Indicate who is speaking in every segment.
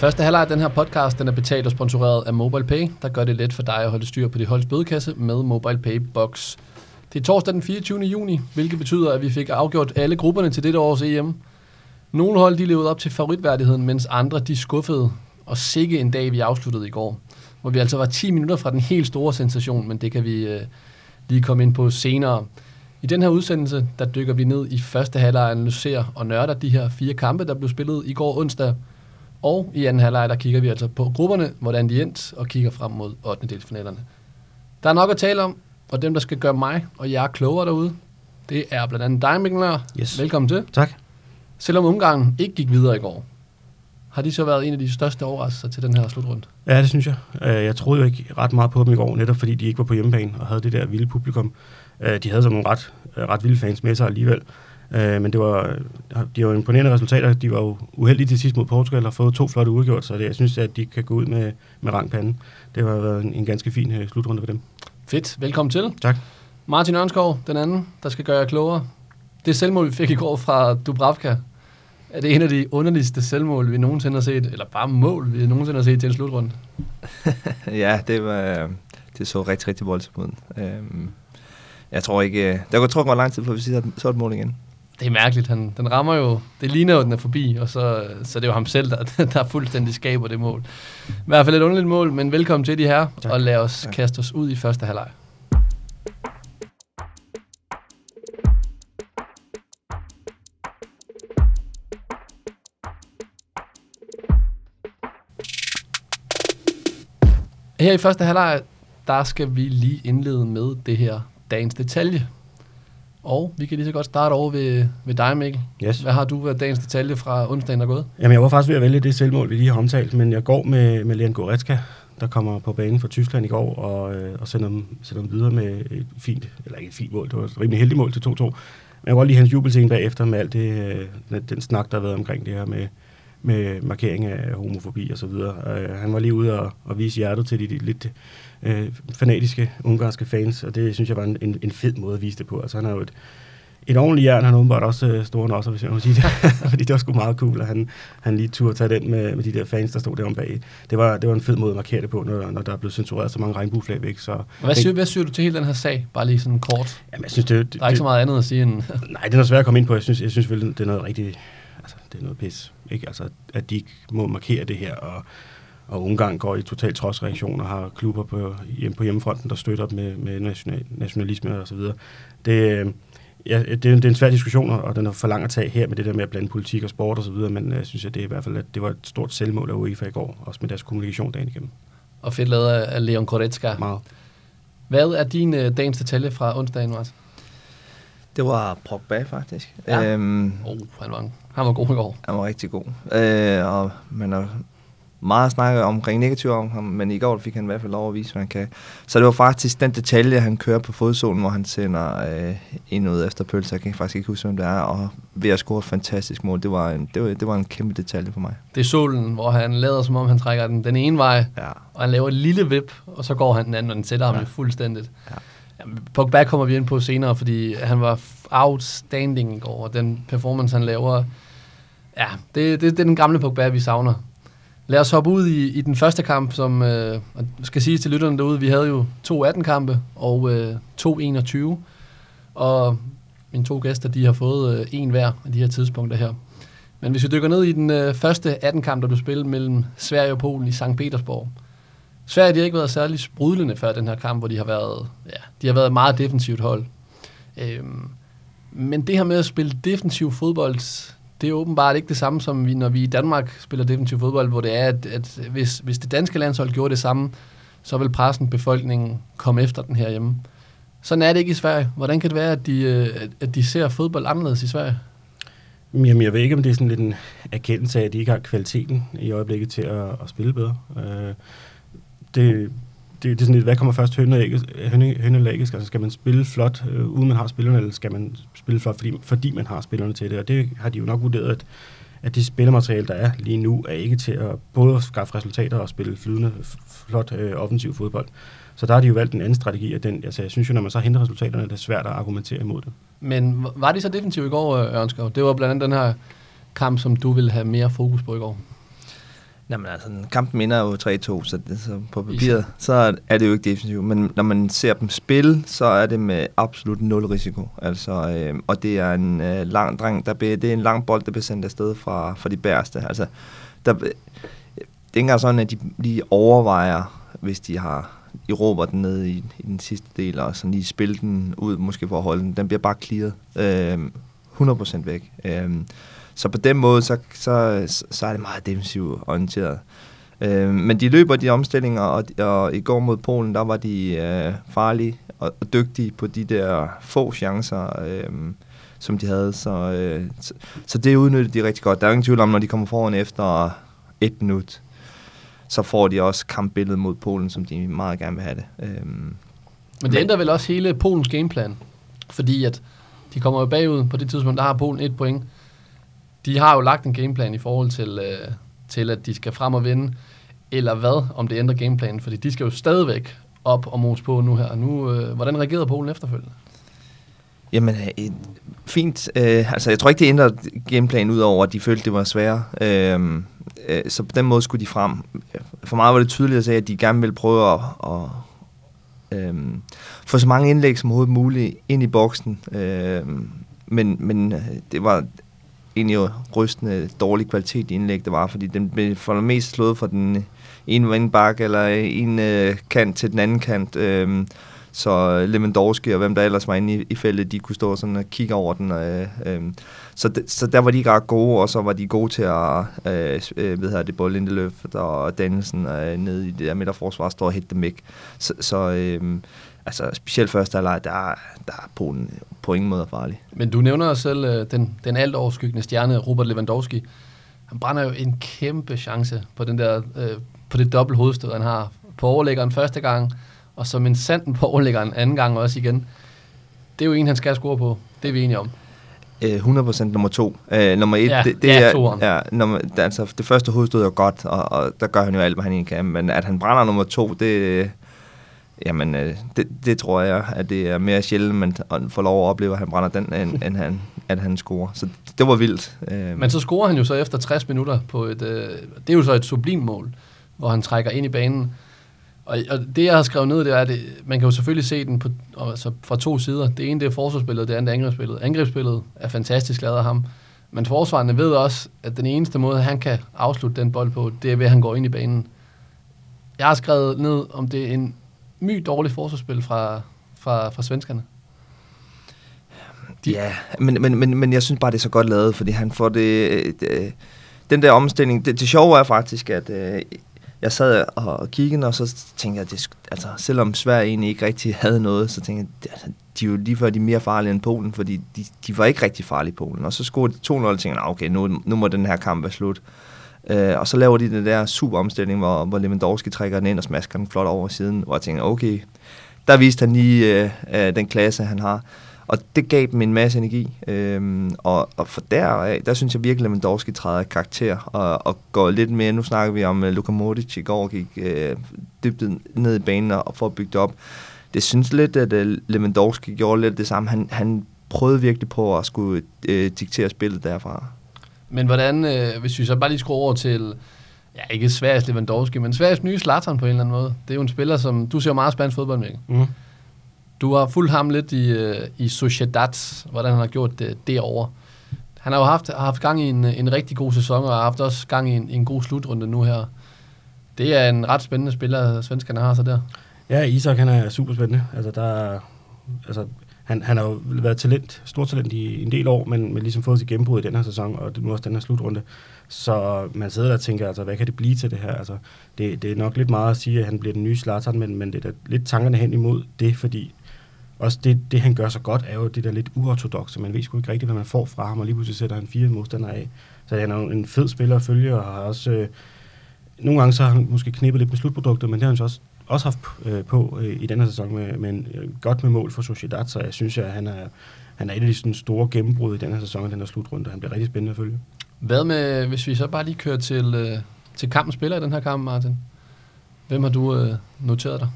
Speaker 1: Første halvleg af den her podcast den er betalt og sponsoreret af MobilePay, der gør det let for dig at holde styr på dit holds bødekasse med MobilePay Box. Det er torsdag den 24. juni, hvilket betyder, at vi fik afgjort alle grupperne til dette års EM. Nogle hold de levede op til favoritværdigheden, mens andre de skuffede. Og sikke en dag, vi afsluttede i går. Hvor vi altså var 10 minutter fra den helt store sensation, men det kan vi øh, lige komme ind på senere. I den her udsendelse, der dykker vi ned i første halvleg og analyserer og nørder de her fire kampe, der blev spillet i går onsdag. Og i anden halvleg, der kigger vi altså på grupperne, hvordan de endte, og kigger frem mod 8. delsfinalerne. Der er nok at tale om, og dem, der skal gøre mig og jer klogere derude, det er blandt andet dig, Mikkel Nør.
Speaker 2: Yes.
Speaker 1: Velkommen til.
Speaker 2: Tak.
Speaker 1: Selvom Ungarn ikke gik videre i går, har de så været en af de største overraskelser til den her slutrunde?
Speaker 2: Ja, det synes jeg. Øh, Jeg troede jo ikke ret meget på dem i går, netop fordi de ikke var på hjemmebane og havde det der vilde publikum. Øh, De havde så nogle ret, øh, ret vilde fans med sig alligevel. Øh, Men det var, de var imponerende resultater. De var jo uheldige til sidst mod Portugal og har fået to flotte udgjort, så det, jeg synes, at de kan gå ud med, med rang pande. Det har været en, en ganske fin øh, slutrunde for dem.
Speaker 1: Fedt. Velkommen til.
Speaker 2: Tak.
Speaker 1: Martin Ørnskov, den anden, der skal gøre jer klogere. Det selvmål, vi fik i går fra Dubravka, er det en af de underligste selvmål, vi nogensinde har set, eller bare mål, vi nogensinde har set til en slutrunde.
Speaker 3: ja, det var det så rigtig, rigtig voldsomt ud. Øhm, jeg tror ikke, øh, der går tror jeg, går lang tid, før vi siger, så et mål igen.
Speaker 1: Det er mærkeligt. Han, den rammer jo, det ligner jo, den er forbi, og så, så det er jo ham selv, der, der fuldstændig skaber det mål. I hvert fald et underligt mål, men velkommen til de her,
Speaker 2: Tak.
Speaker 1: og lad os
Speaker 2: Tak.
Speaker 1: kaste os ud i første halvleg. Her i første halvleg, der skal vi lige indlede med det her dagens detalje. Og vi kan lige så godt starte over ved, ved dig, Mikkel.
Speaker 2: Yes.
Speaker 1: Hvad har du været dagens detalje fra onsdagen, der er gået?
Speaker 2: Jamen, jeg var faktisk ved at vælge det selvmål, vi lige har omtalt, men jeg går med, med Leon Goretzka, der kommer på banen fra Tyskland i går, og, øh, og sender, dem, sender dem videre med et fint, eller ikke et fint mål, det var et rimelig heldigt mål til 2-2. Men jeg kan godt lide hans jubelscene bagefter med alt det, øh, den- den snak, der har været omkring det her med, med markering af homofobi og så videre. Øh, han var lige ude og, og vise hjertet til de, de lidt øh, fanatiske ungarske fans, og det synes jeg var en, en, en fed måde at vise det på. Altså han er jo et, et ordentligt jern, han åbenbart også øh, store nosser, hvis jeg må sige det. Fordi det var sgu meget cool, at han, han lige turde tage den med, med de der fans, der stod derom bag. Det var, det var en fed måde at markere det på, når, når der er blevet censureret så mange regnbueflag væk. Så,
Speaker 1: Hvad siger, hvad siger du til hele den her sag? Bare lige sådan kort.
Speaker 2: Jamen, jeg synes, det, det,
Speaker 1: Der er ikke så meget andet at sige end...
Speaker 2: Nej, det er noget svært at komme ind på. Jeg synes, jeg synes vel, det er noget rigtig... Altså, det er noget pis. Ikke? Altså, at de ikke må markere det her, og, og Ungarn går i total trodsreaktion og har klubber på, hjem, på hjemmefronten, der støtter dem med, med national, nationalisme og så videre. Det, øh, ja, det, er, en- det er en svær diskussion, og den er for lang at tage her med det der med at blande politik og sport og så videre, men jeg synes, at det er i hvert fald, at det var et stort selvmål af UEFA i går, også med deres kommunikation dagen igennem.
Speaker 1: Og fedt lavet af Leon Goretzka.
Speaker 2: Meget.
Speaker 1: Hvad er din øh, dagens detalje fra onsdagen, Martin?
Speaker 3: Det var Pogba, faktisk.
Speaker 1: Ja.
Speaker 3: Øhm,
Speaker 1: Oh, han var, han var god i går.
Speaker 3: han var rigtig god. Øh, og man har meget snakket omkring negativt om ham, men i går fik han i hvert fald lov at vise, hvad han kan. Så det var faktisk den detalje, han kører på fodzonen, hvor han sender øh, ind ud efter pølse. Jeg kan faktisk ikke huske, hvem det er. Og ved at score et fantastisk mål, det var en, det var, det var en kæmpe detalje for mig.
Speaker 1: Det er solen, hvor han lader som om, han trækker den den ene vej,
Speaker 3: Ja.
Speaker 1: og han laver et lille vip, og så går han den anden, og den sætter ham
Speaker 3: Ja.
Speaker 1: fuldstændigt.
Speaker 3: Ja.
Speaker 1: Pogba kommer vi ind på senere, fordi han var outstanding i går, og den performance, han laver, ja, det, det, det er den gamle Pogba, vi savner. Lad os hoppe ud i, i den første kamp, som øh, skal sige til lytterne derude, vi havde jo to 18-kampe og øh, to 21, og mine to gæster, de har fået øh, en hver af de her tidspunkter her. Men hvis vi dykker ned i den øh, første 18-kamp, der blev spillet mellem Sverige og Polen i St. Petersborg. Sverige de har ikke været særlig sprudlende før den her kamp, hvor de har været, ja, de har været et meget defensivt hold. Øhm, men det her med at spille defensiv fodbold, det er åbenbart ikke det samme, som vi, når vi i Danmark spiller defensiv fodbold, hvor det er, at, at hvis, hvis det danske landshold gjorde det samme, så vil pressen, befolkningen komme efter den her hjemme. Sådan er det ikke i Sverige. Hvordan kan det være, at de, øh, at- at de ser fodbold anderledes i Sverige?
Speaker 2: Jamen, jeg ved ikke, om det er sådan lidt en erkendelse af, at de ikke har kvaliteten i øjeblikket til at, at spille bedre. Øh, det, det, det er sådan lidt, hvad kommer først, høne og ægget- høne, høne eller ægget? Altså, skal man spille flot, øh, uden man har spillerne, eller skal man spille flot, fordi, fordi man har spillerne til det? Og det har de jo nok vurderet, at, at det spillermateriale, der er lige nu, er ikke til at både skaffe resultater og spille flydende, flot øh, offensiv fodbold. Så der har de jo valgt en anden strategi, og den, altså, jeg synes jo, når man så henter resultaterne, det er svært at argumentere imod det.
Speaker 1: Men var de så defensiv i går, øh, Ørnskov? Det var blandt andet den her kamp, som du ville have mere fokus på i går.
Speaker 3: Jamen altså, kampen minder jo 3-2, så, det, så på papiret, så er det jo ikke defensivt. Men når man ser dem spille, så er det med absolut nul risiko. Altså, øh, og det er en øh, lang dreng, der be, det er en lang bold, der bliver sendt afsted fra, fra de bæreste. Altså, der, det er ikke engang sådan, at de lige overvejer, hvis de har i råber den ned i, i den sidste del, og sådan lige spille den ud, måske for at holde den. Den bliver bare clearet øh, 100% væk. Øh, så på den måde, så, så, så er det meget defensivt orienteret. Øh, men de løber de omstillinger, og, og i går mod Polen, der var de øh, farlige og, og dygtige på de der få chancer, øh, som de havde. Så, øh, så, så det udnyttede de rigtig godt. Der er ingen tvivl om, når de kommer foran efter et minut, så får de også kampbilledet mod Polen, som de meget gerne vil have det. Øh,
Speaker 1: men det ændrer vel også hele Polens gameplan, fordi at de kommer jo bagud på det tidspunkt, der har Polen et point, de har jo lagt en gameplan i forhold til, øh, til, at de skal frem og vinde, eller hvad, om det ændrer gameplanen, fordi de skal jo stadigvæk op og mose på nu her. Nu, øh, hvordan reagerede Polen efterfølgende?
Speaker 3: Jamen, øh, et, fint. Øh, altså, jeg tror ikke, det ændrer gameplanen ud over, at de følte, det var svære. Øh, øh, så på den måde skulle de frem. For mig var det tydeligt at sige, at de gerne ville prøve at, at øh, få så mange indlæg som overhovedet muligt ind i boksen. Øh, men, men øh, det var egentlig rystende dårlig kvalitet i indlæg, det var, fordi den blev for det mest slået fra den ene vindbakke eller en øh, kant til den anden kant. Øh, så Lewandowski og hvem der ellers var inde i, i feltet, de kunne stå sådan og kigge over den. Øh, øh, så, de, så der var de ikke ret gode, og så var de gode til at, øh, øh ved det, både Lindeløf og Danielsen øh, nede i det der midterforsvar, står og hætte dem væk. Så, så øh, altså specielt første halvleg, der, der er Polen på ingen måde farlig.
Speaker 1: Men du nævner selv øh, den, den alt overskyggende stjerne, Robert Lewandowski. Han brænder jo en kæmpe chance på, den der, øh, på det dobbelt hovedstød, han har på overlæggeren første gang, og som en sanden på overlæggeren anden gang også igen. Det er jo en, han skal score på. Det er vi enige om.
Speaker 3: 100% nummer to. Uh, nummer et, ja, det, det ja, er, ja, nummer, det, altså, det første hovedstød er godt, og, og der gør han jo alt, hvad han egentlig kan, men at han brænder nummer to, det, Jamen, øh, det, det tror jeg, at det er mere sjældent, man får lov at opleve, at han brænder den, end, end han, at han scorer. Så det var vildt.
Speaker 1: Øh. Men så scorer han jo så efter 60 minutter på et... Øh, det er jo så et sublim mål, hvor han trækker ind i banen. Og, og det, jeg har skrevet ned, det er, at man kan jo selvfølgelig se den på, altså fra to sider. Det ene, det er forsvarsspillet, det andet er angrebsspillet. Angrebsspillet er fantastisk lavet af ham. Men forsvarerne ved også, at den eneste måde, han kan afslutte den bold på, det er ved, at han går ind i banen. Jeg har skrevet ned, om det er en my dårligt forsvarsspil fra, fra, fra svenskerne.
Speaker 3: De... Ja, men, men, men, men jeg synes bare, det er så godt lavet, fordi han får det... det den der omstilling... Det, det sjove er faktisk, at øh, jeg sad og kiggede, og så tænkte jeg, det, altså, selvom Sverige egentlig ikke rigtig havde noget, så tænkte jeg, altså, de er jo lige før de er mere farlige end Polen, fordi de, de var ikke rigtig farlige i Polen. Og så scorede de 2-0, og tænkte jeg, okay, nu, nu må den her kamp være slut. Øh, Øh, og så laver de den der super omstilling, hvor, hvor Lewandowski trækker den ind og smasker den flot over siden, hvor jeg tænker, okay, der viste han lige øh, øh, den klasse, han har. Og det gav dem en masse energi. Øhm, og, og for der, øh, der synes jeg virkelig, at Lewandowski træder karakter og, og går lidt mere. Nu snakker vi om at Luka Modric i går, gik øh, dybt ned i banen og får bygget op. Det synes lidt, at uh, Lewandowski gjorde lidt det samme. Han, han prøvede virkelig på at skulle øh, diktere spillet derfra.
Speaker 1: Men hvordan, øh, hvis vi så bare lige skruer over til, ja, ikke Sveriges Lewandowski, men Sveriges nye Zlatan på en eller anden måde. Det er jo en spiller, som, du ser meget spansk fodbold, med. Mm. Du har fulgt ham lidt i, øh, i Sociedad, hvordan han har gjort det derovre. Han har jo haft, haft gang i en, en rigtig god sæson, og har haft også gang i en, en god slutrunde nu her. Det er en ret spændende spiller, svenskerne har så der.
Speaker 2: Ja, Isak han er super spændende. Altså, der, altså, han, han har jo været talent, stort talent i en del år, men, men ligesom fået sit gennembrud i den her sæson, og det nu også den her slutrunde. Så man sidder der og tænker, altså, hvad kan det blive til det her? Altså, det, det er nok lidt meget at sige, at han bliver den nye Zlatan, men, men det er lidt tankerne hen imod det, fordi også det, det, han gør så godt, er jo det der lidt uortodoxe. Man ved sgu ikke rigtigt, hvad man får fra ham, og lige pludselig sætter han fire modstandere af. Så han er jo en fed spiller at følge, og har også... Øh, nogle gange så har han måske knippet lidt med slutproduktet, men det har han så også også haft øh, på øh, i denne sæson, med, men øh, godt med mål for Sociedad, så jeg synes, at han er, han er et af de sådan, store gennembrud i denne sæson og den her slutrunde. Han bliver rigtig spændende at følge.
Speaker 1: Hvad med, hvis vi så bare lige kører til, øh, til kampen spiller i den her kamp, Martin? Hvem har du øh, noteret dig?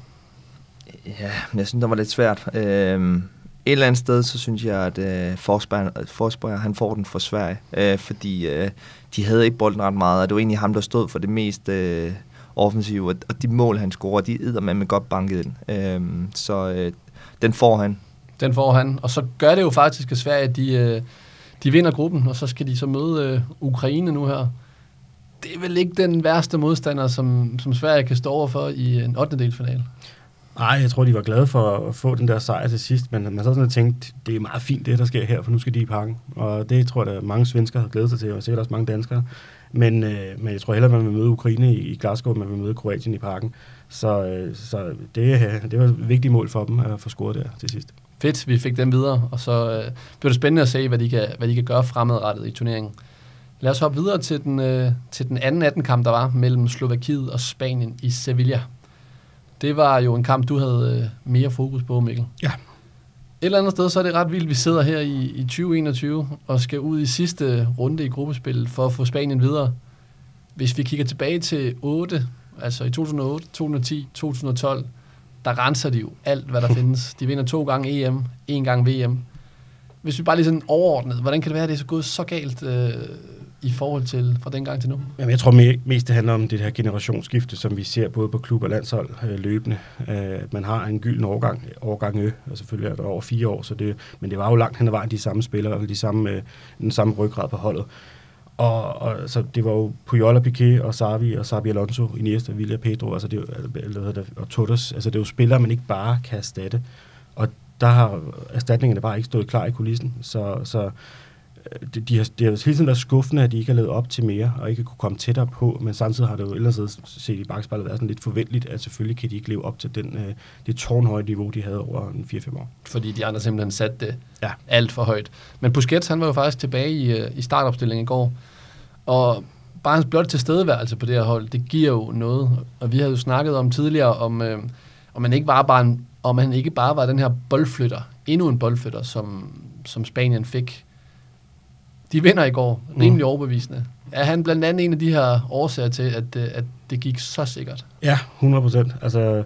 Speaker 3: Ja, jeg synes, det var lidt svært. Øh, et eller andet sted, så synes jeg, at øh, Forsberg, Forsberg, han får den for Sverige, øh, fordi øh, de havde ikke bolden ret meget, og det var egentlig ham, der stod for det mest øh, offensive, og, de mål, han scorer, de æder man med godt banket ind. Øh, så øh, den får han.
Speaker 1: Den får han, og så gør det jo faktisk, at Sverige, de, øh, de vinder gruppen, og så skal de så møde øh, Ukraine nu her. Det er vel ikke den værste modstander, som, som Sverige kan stå over for i en 8. delsfinale.
Speaker 2: Nej, jeg tror, de var glade for at få den der sejr til sidst, men man så sådan tænkt, det er meget fint det, der sker her, for nu skal de i parken. Og det tror jeg, at mange svensker har glædet sig til, og sikkert også mange danskere. Men, øh, men jeg tror hellere, at man vil møde Ukraine i, i Glasgow, end man vil møde Kroatien i parken. Så, øh, så det, det var et vigtigt mål for dem at få scoret der til sidst.
Speaker 1: Fedt, vi fik dem videre, og så øh, bliver det spændende at se, hvad de, kan, hvad de kan gøre fremadrettet i turneringen. Lad os hoppe videre til den, øh, til den anden 18 kamp, der var mellem Slovakiet og Spanien i Sevilla. Det var jo en kamp, du havde øh, mere fokus på, Mikkel.
Speaker 2: Ja.
Speaker 1: Et eller andet sted, så er det ret vildt, vi sidder her i, i 2021 og skal ud i sidste runde i gruppespillet for at få Spanien videre. Hvis vi kigger tilbage til 8, altså i 2008, 2010, 2012, der renser de jo alt, hvad der findes. De vinder to gange EM, en gang VM. Hvis vi bare lige sådan overordnet, hvordan kan det være, at det er så gået så galt øh, i forhold til fra dengang til nu?
Speaker 2: Jamen, jeg tror mest, det handler om det her generationsskifte, som vi ser både på klub og landshold øh, løbende. Øh, man har en gylden overgang, overgang ø, og selvfølgelig er der over fire år, så det, men det var jo langt hen ad vejen de samme spillere, de samme, øh, den samme ryggrad på holdet. Og, og så det var jo Puyol og Piqué og Xavi og Xabi Alonso, Iniesta, Villa, Pedro, altså det, eller, øh, det, og Totos. Altså det er jo spillere, man ikke bare kan erstatte. Og der har erstatningerne bare ikke stået klar i kulissen. Så, så de, de har, det har hele tiden været skuffende, at de ikke har levet op til mere, og ikke kunne komme tættere på, men samtidig har det jo ellers set i bagspejlet været sådan lidt forventeligt, at selvfølgelig kan de ikke leve op til den, øh, det tårnhøje niveau, de havde over en 4-5 år.
Speaker 1: Fordi de andre simpelthen satte det ja. alt for højt. Men Busquets, han var jo faktisk tilbage i, øh, i startopstillingen i går, og bare hans blot tilstedeværelse på det her hold, det giver jo noget. Og vi havde jo snakket om tidligere, om, øh, om man ikke bare, bare en, om han ikke bare var den her boldflytter, endnu en boldflytter, som, som Spanien fik. De vinder i går, rimelig mm. overbevisende. Er han blandt andet en af de her årsager til, at, øh, at det gik så sikkert?
Speaker 2: Ja, 100 procent. Altså,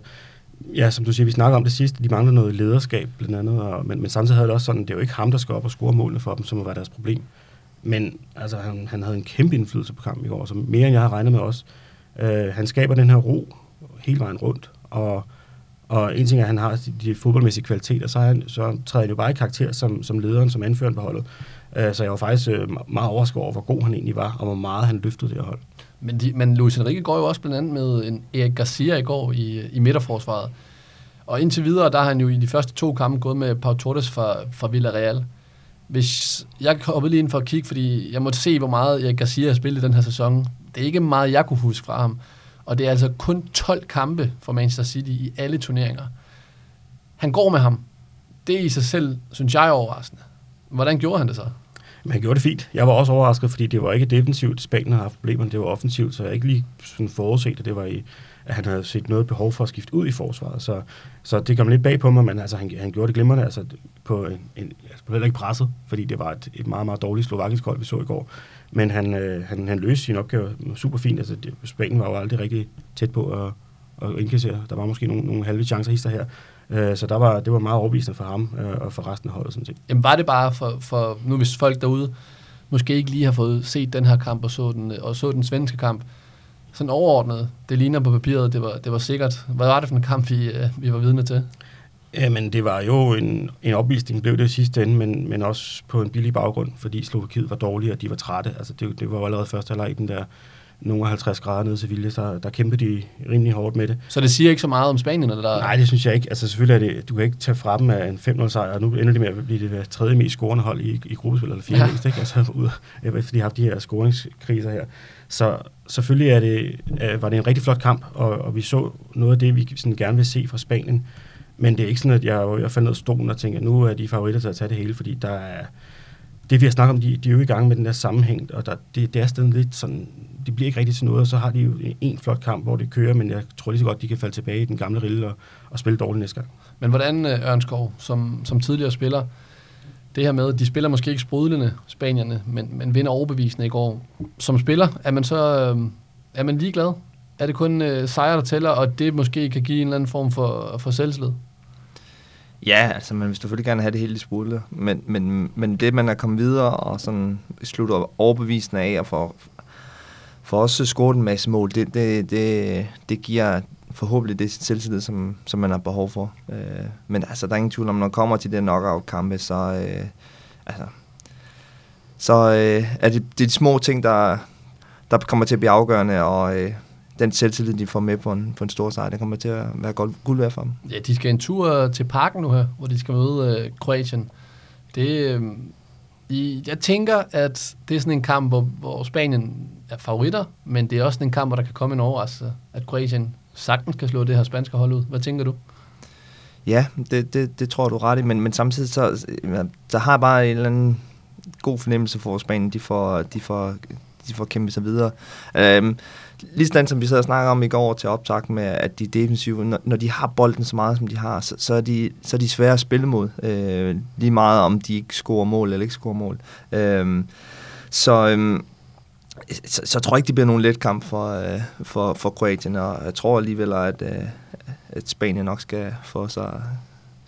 Speaker 2: ja, som du siger, vi snakker om det sidste, de mangler noget lederskab blandt andet, og, men, men samtidig havde det også sådan, det er jo ikke ham, der skal op og score målene for dem, som var deres problem. Men altså, han, han havde en kæmpe indflydelse på kampen i går, så mere end jeg havde regnet med også. Uh, han skaber den her ro hele vejen rundt, og, og en ting er, at han har de, de fodboldmæssige kvaliteter, så, han, så træder han jo bare i karakter som, som lederen, som anføreren på holdet. Øh, så jeg var faktisk øh, meget overrasket over, hvor god han egentlig var, og hvor meget han løftede det her hold.
Speaker 1: Men, de, men Luis Enrique går jo også blandt andet med en Erik Garcia i går i, i midterforsvaret. Og indtil videre, der har han jo i de første to kampe gået med Pau Torres fra, fra Villarreal. Hvis jeg hoppede lige ind for at kigge, fordi jeg måtte se, hvor meget Erik Garcia har spillet i den her sæson. Det er ikke meget, jeg kunne huske fra ham. Og det er altså kun 12 kampe for Manchester City i alle turneringer. Han går med ham. Det er i sig selv, synes jeg, er overraskende. Hvordan gjorde han det så?
Speaker 2: Men han gjorde det fint. Jeg var også overrasket, fordi det var ikke defensivt, Spanien har haft problemer, det var offensivt, så jeg ikke lige sådan forudset, at det var i, at han havde set noget behov for at skifte ud i forsvaret. Så, så det kom lidt bag på mig, men altså, han, han gjorde det glimrende. Altså, på en, en, altså, heller ikke presset, fordi det var et, et meget, meget dårligt slovakisk hold, vi så i går. Men han, øh, han, han løste sin opgave super fint. Altså, det, Spanien var jo aldrig rigtig tæt på at, at indkassere. Der var måske nogle, nogle halve chancer hister her. Øh, så der var, det var meget overbevisende for ham øh, og for resten af holdet. Sådan set.
Speaker 1: Jamen var det bare for, for, nu hvis folk derude måske ikke lige har fået set den her kamp og så den, og så den svenske kamp, sådan overordnet, det ligner på papiret, det var, det var sikkert. Hvad var det for en kamp, vi, øh, vi var vidne til?
Speaker 2: Jamen, det var jo en, en opvisning, blev det i sidste ende, men, men også på en billig baggrund, fordi Slovakiet var dårlige, og de var trætte. Altså, det, det var allerede første halvleg den der nogle 50 grader nede til Sevilla, så der kæmpede de rimelig hårdt med det.
Speaker 1: Så det siger ikke så meget om Spanien? Eller der...
Speaker 2: Nej, det synes jeg ikke. Altså selvfølgelig er det, du kan ikke tage fra dem af en 5-0 sejr, og nu ender de med at blive det tredje mest scorende hold i, i gruppespil, eller fire ja. mest, ikke? Altså, ud, fordi de har haft de her scoringskriser her. Så selvfølgelig er det, var det en rigtig flot kamp, og, og vi så noget af det, vi sådan gerne vil se fra Spanien. Men det er ikke sådan, at jeg, jeg fandt ned af stolen og tænkte, at nu er de favoritter til at tage det hele, fordi der er, det vi har snakket om, de, de er jo i gang med den der sammenhæng, og der, det, det er stadig lidt sådan, det bliver ikke rigtig til noget, og så har de jo en flot kamp, hvor det kører, men jeg tror lige så godt, de kan falde tilbage i den gamle rille og, og spille dårligt næste gang.
Speaker 1: Men hvordan, øh, Ørnskov, som, som tidligere spiller, det her med, de spiller måske ikke sprudlende, spanierne, men, men vinder overbevisende i går. Som spiller, er man så øh, er man ligeglad? Er det kun øh, sejre, der tæller, og det måske kan give en eller anden form for, for selvslid?
Speaker 3: Ja, altså man vil selvfølgelig gerne have det hele i spurte, men, men, men det, man er kommet videre og sådan slutter overbevisende af og for, for også scoret en masse mål, det, det, det, det giver forhåbentlig det selvtillid, som, som man har behov for. Øh, men altså, der er ingen tvivl om, når man kommer til de knockout-kampe, så, øh, altså, så øh, er det, det er de små ting, der, der kommer til at blive afgørende, og øh, den selvtillid, de får med på en, på en stor sejr, det kommer til at være godt, guld værd for dem.
Speaker 1: Ja, de skal en tur til parken nu her, hvor de skal møde øh, Kroatien. Det, øh, i, jeg tænker, at det er sådan en kamp, hvor, hvor Spanien er favoritter, men det er også en kamp, hvor der kan komme en overraskelse, at Kroatien sagtens kan slå det her spanske hold ud. Hvad tænker du?
Speaker 3: Ja, det, det, det tror du ret i, men, men samtidig så, så har jeg bare en eller anden god fornemmelse for Spanien, de får, de får, de får kæmpet sig videre. Øhm, Ligesådan som vi sad og snakkede om i går til optag med, at de defensive, når, når de har bolden så meget, som de har, så, så, er, de, så er de svære at spille mod. Øh, lige meget om de ikke scorer mål eller ikke scorer mål. Øh, så, øh, så, så tror jeg ikke, det bliver nogen let kamp for, øh, for, for Kroatien, og jeg tror alligevel, at, øh, at Spanien nok skal få sig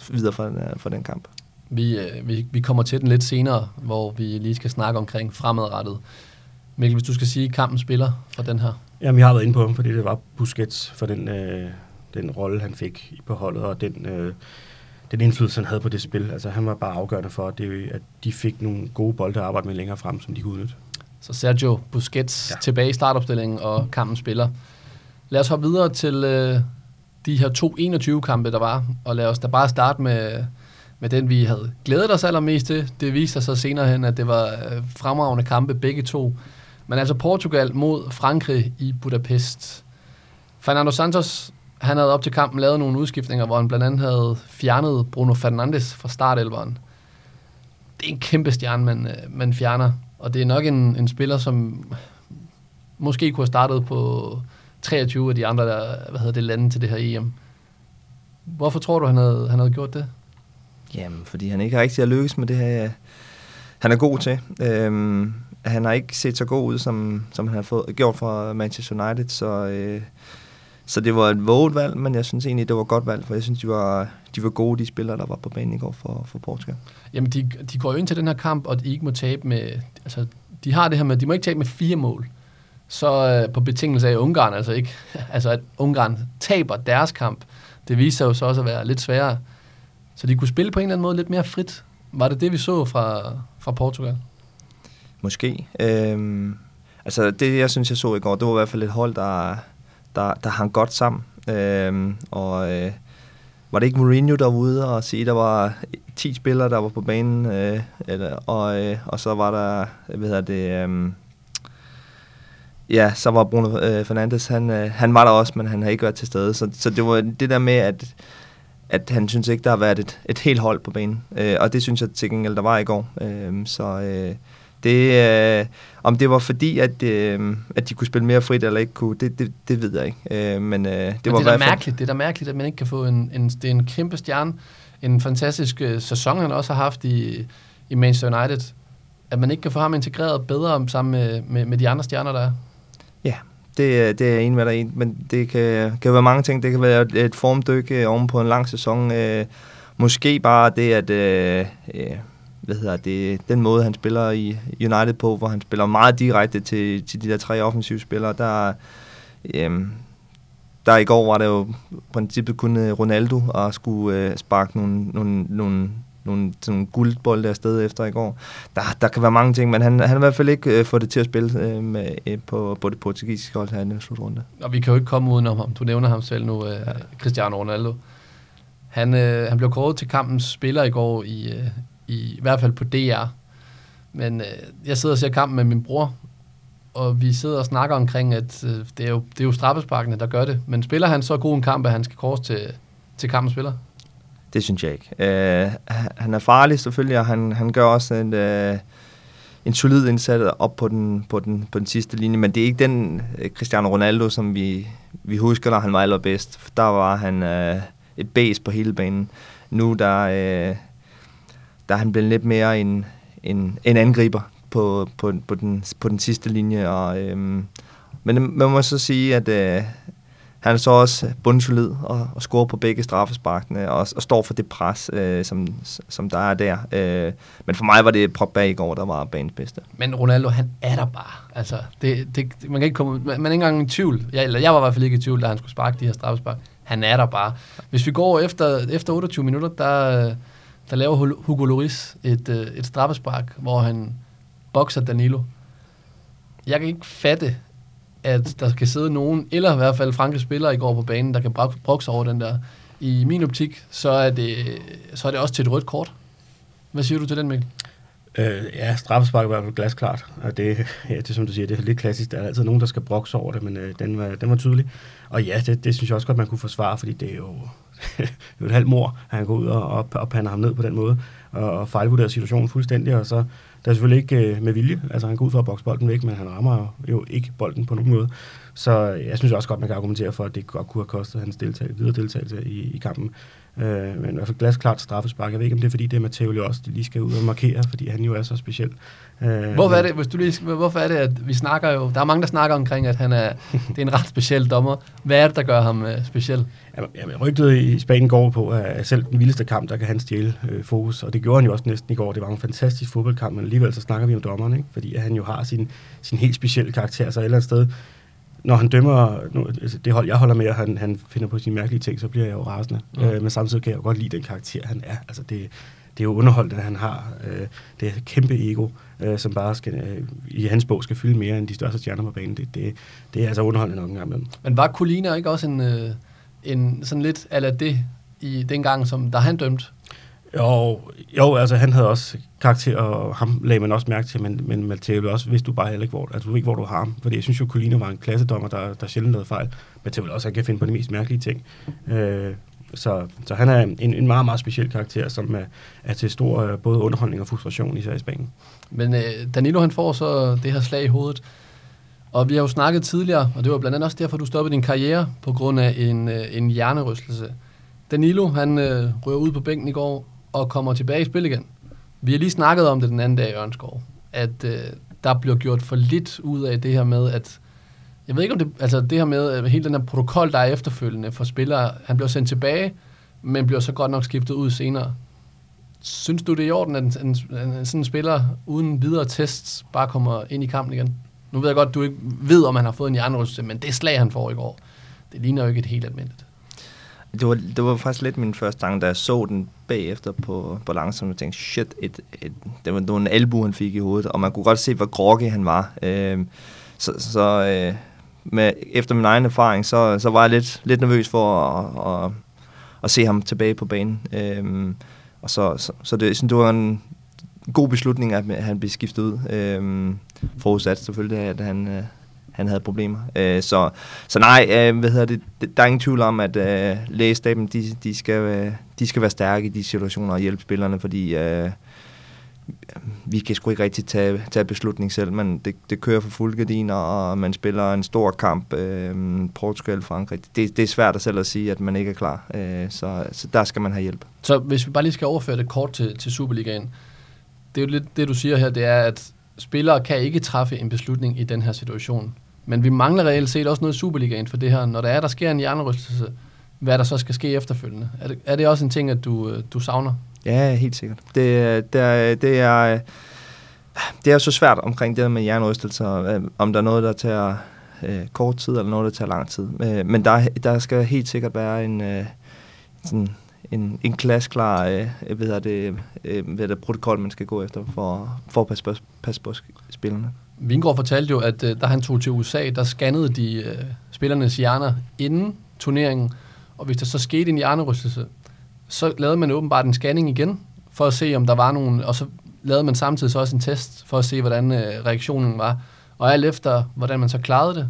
Speaker 3: videre for, øh, for den kamp.
Speaker 1: Vi, øh, vi, vi kommer til den lidt senere, hvor vi lige skal snakke omkring fremadrettet. Mikkel, hvis du skal sige kampen spiller for den her.
Speaker 2: Jamen, jeg har været inde på ham, fordi det var Busquets for den, øh, den rolle, han fik på holdet, og den, øh, den indflydelse, han havde på det spil. Altså, han var bare afgørende for, at, det, at de fik nogle gode bolde at arbejde med længere frem, som de kunne udnytte.
Speaker 1: Så Sergio Busquets ja. tilbage i startopstillingen, og kampen spiller. Lad os hoppe videre til øh, de her to 21-kampe, der var, og lad os da bare starte med, med den, vi havde glædet os allermest til. Det viste sig senere hen, at det var øh, fremragende kampe, begge to. Men altså Portugal mod Frankrig i Budapest. Fernando Santos, han havde op til kampen lavet nogle udskiftninger, hvor han blandt andet havde fjernet Bruno Fernandes fra startelveren. Det er en kæmpe stjerne, man, øh, man fjerner. Og det er nok en, en spiller, som måske kunne have startet på 23 af de andre der, hvad hedder det, lande til det her EM. Hvorfor tror du, han havde, han havde gjort det?
Speaker 3: Jamen, fordi han ikke rigtig har lykkes med det her, øh, han er god til. Øhm, han har ikke set så god ud, som, som han har fået, gjort for Manchester United, så, øh, så det var et våget valg, men jeg synes egentlig, det var et godt valg, for jeg synes, de var, de var gode, de spillere, der var på banen i går for, for Portugal.
Speaker 1: Jamen, de, de går jo ind til den her kamp, og de ikke må tabe med... Altså, de har det her med, de må ikke tabe med fire mål. Så øh, på betingelse af Ungarn, altså ikke... Altså, at Ungarn taber deres kamp, det viser sig jo så også at være lidt sværere. Så de kunne spille på en eller anden måde lidt mere frit. Var det det, vi så fra, fra Portugal?
Speaker 3: Måske. Øhm, altså det, jeg synes, jeg så i går, det var i hvert fald et hold, der, der, der hang godt sammen. Øhm, og øh, var det ikke Mourinho, der var ude og sige, der var 10 spillere, der var på banen, øh, eller, og, øh, og så var der, hvad hedder det, øh, ja, så var Bruno øh, Fernandes, han, øh, han var der også, men han har ikke været til stede. Så, så det var det der med, at at han synes ikke, der har været et, et helt hold på banen. Øh, og det synes jeg til gengæld, der var i går. Øh, så øh, det, øh, om det var fordi, at, øh, at de kunne spille mere frit eller ikke kunne, det, det, det ved jeg ikke. Øh, men øh, det,
Speaker 1: men
Speaker 3: var
Speaker 1: det er da mærkeligt, det er da mærkeligt, at man ikke kan få en, en, det er en kæmpe stjerne, en fantastisk øh, sæson, han også har haft i, i Manchester United, at man ikke kan få ham integreret bedre sammen med, med, med de andre stjerner, der er.
Speaker 3: Ja, det, det er en med dig men det kan, kan være mange ting. Det kan være et formdyk øh, oven på en lang sæson. Øh, måske bare det, at øh, øh, hvad hedder det, den måde, han spiller i United på, hvor han spiller meget direkte til, til de der tre offensive spillere, der, øh, der i går var det jo på princippet kun øh, Ronaldo og skulle øh, sparke nogle, nogle, nogle nogle, sådan guldbolde afsted efter i går. Der, der kan være mange ting, men han, han har i hvert fald ikke øh, fået det til at spille øh, med, øh, på, på det portugisiske hold her i den slutrunde.
Speaker 1: Og vi kan jo ikke komme uden om ham. Du nævner ham selv nu, øh, ja. Cristiano Ronaldo. Han, øh, han blev kåret til kampens spiller i går, i, øh, i, i hvert fald på DR. Men øh, jeg sidder og ser kampen med min bror, og vi sidder og snakker omkring, at øh, det, er jo, det er jo straffesparkene, der gør det. Men spiller han så god en kamp, at han skal kors til, til kampens spiller?
Speaker 3: Det synes jeg ikke. Øh, han er farlig selvfølgelig, og han, han gør også en, øh, en solid indsats op på den, på, den, på den sidste linje, men det er ikke den øh, Cristiano Ronaldo, som vi, vi husker, når han var allerbedst. Der var han øh, et base på hele banen. Nu der, Øh, der er han blevet lidt mere en, en, en angriber på, på, på, den, på den sidste linje. Og, øhm, men øh, man må så sige, at øh, han er så også bundsolid og, og scorer på begge straffesparkene og, og står for det pres, øh, som, som der er der. Øh, men for mig var det Pogba i går, der var banens bedste.
Speaker 1: Men Ronaldo, han er der bare. Altså, det, det, man kan ikke komme, man, man er ikke engang i tvivl. Jeg, eller jeg var i hvert fald ikke i tvivl, da han skulle sparke de her straffespark. Han er der bare. Hvis vi går efter, efter 28 minutter, der, der laver Hugo Lloris et, øh, et straffespark, hvor han bokser Danilo. Jeg kan ikke fatte, at der kan sidde nogen, eller i hvert fald franke spillere i går på banen, der kan brokse over den der. I min optik, så er det, så er det også til et rødt kort. Hvad siger du til den, Mikkel?
Speaker 2: Øh, ja, straffespark er i hvert fald glasklart. Og det, ja, det, som du siger, det er lidt klassisk. Der er altid nogen, der skal brokse over det, men øh, den, var, den var tydelig. Og ja, det, det synes jeg også godt, man kunne forsvare, fordi det er jo et halvt mor, at han går ud og, og, og pander ham ned på den måde, og, og fejlvurderer situationen fuldstændig, og så det er selvfølgelig ikke øh, med vilje, altså han går ud for at bokse bolden væk, men han rammer jo ikke bolden på nogen måde. Så jeg synes også godt, man kan argumentere for, at det godt kunne have kostet hans deltagelse, videre deltagelse i, i kampen. Øh, men i hvert fald glasklart straffespark. Jeg ved ikke, om det er, fordi det er Matteo også, lige skal ud og markere, fordi han jo er så speciel.
Speaker 1: Øh, hvorfor, er det, hvis du lige, hvorfor er det, at vi snakker jo... Der er mange, der snakker omkring, at han er, det er en ret speciel dommer. Hvad er det, der gør ham uh, speciel?
Speaker 2: Jamen, rygtet i Spanien går på, at selv den vildeste kamp, der kan han stjæle øh, fokus, og det gjorde han jo også næsten i går. Det var en fantastisk fodboldkamp, men alligevel så snakker vi om dommeren, ikke? fordi han jo har sin, sin helt specielle karakter, så et eller andet sted når han dømmer nu, det hold, jeg holder med, og han, han finder på sine mærkelige ting, så bliver jeg jo rasende. Mm. Øh, men samtidig kan jeg jo godt lide den karakter, han er. Altså det, det er jo underholdende, han har. Øh, det er et kæmpe ego, øh, som bare skal, øh, i hans bog skal fylde mere end de største stjerner på banen. Det, det, det er altså underholdende nok en gang imellem.
Speaker 1: Men var Colina ikke også en, øh, en sådan lidt ala det i den gang, som da han dømte?
Speaker 2: Jo, jo, altså han havde også karakter, og ham lagde man også mærke til, men, men Matteo også hvis du bare heller ikke, hvor, altså, du ved ikke, hvor du har ham. Fordi jeg synes jo, Colino var en klassedommer, der, der sjældent lavede fejl. Matteo også, han kan finde på de mest mærkelige ting. Øh, så, så han er en, en meget, meget speciel karakter, som er, er til stor øh, både underholdning og frustration, især i Spanien.
Speaker 1: Men øh, Danilo, han får så det her slag i hovedet. Og vi har jo snakket tidligere, og det var blandt andet også derfor, du stoppede din karriere på grund af en, øh, en hjernerystelse. Danilo, han øh, rører ud på bænken i går og kommer tilbage i spil igen. Vi har lige snakket om det den anden dag i Ørnskov, at øh, der bliver gjort for lidt ud af det her med, at jeg ved ikke om det, altså det her med, at hele den her protokol, der er efterfølgende for spillere, han bliver sendt tilbage, men bliver så godt nok skiftet ud senere. Synes du, det er i orden, at en, en, en, sådan en spiller uden videre tests bare kommer ind i kampen igen? Nu ved jeg godt, du ikke ved, om han har fået en hjernerystelse, men det slag, han får i går, det ligner jo ikke et helt almindeligt.
Speaker 3: Det var, det var faktisk lidt min første gang, da jeg så den bagefter på, på langsomt, og tænkte, shit, et, et, det, var, det var en albu, han fik i hovedet, og man kunne godt se, hvor groggy han var. Øh, så så øh, med, efter min egen erfaring, så, så var jeg lidt, lidt nervøs for at, at, at se ham tilbage på banen. Øh, og så, så, så det, sådan, det var en god beslutning, at han blev skiftet ud. Øh, forudsat selvfølgelig, at han, øh, han havde problemer. Øh, så, så nej, øh, hvad hedder det, der er ingen tvivl om, at øh, lægestaben, de, de, skal, øh, de skal være stærke i de situationer og hjælpe spillerne, fordi øh, vi kan sgu ikke rigtig tage, tage beslutning selv, men det, det kører for fuld gardiner, og man spiller en stor kamp, øh, Portugal-Frankrig. Det, det er svært at selv at sige, at man ikke er klar, øh, så, så der skal man have hjælp.
Speaker 1: Så hvis vi bare lige skal overføre det kort til, til Superligaen, det er jo lidt det, du siger her, det er, at spillere kan ikke træffe en beslutning i den her situation. Men vi mangler reelt set også noget i Superligaen for det her. Når der er, der sker en hjernerystelse, hvad der så skal ske efterfølgende. Er det, er det også en ting, at du, øh, du savner?
Speaker 3: Ja, helt sikkert. Det, det, er, det, er, det er så svært omkring det med hjernerystelser, øh, om der er noget, der tager øh, kort tid, eller noget, der tager lang tid. Øh, men der, der skal helt sikkert være en, øh, sådan en, en klasklar øh, øh ved det, øh, ved det protokol, man skal gå efter for, for at passe på, passe på spillerne.
Speaker 1: Vingård fortalte jo, at øh, da han tog til USA, der scannede de øh, spillernes hjerner inden turneringen, og hvis der så skete en hjernerystelse, så lavede man åbenbart en scanning igen, for at se, om der var nogen, og så lavede man samtidig så også en test, for at se, hvordan øh, reaktionen var. Og alt efter, hvordan man så klarede det,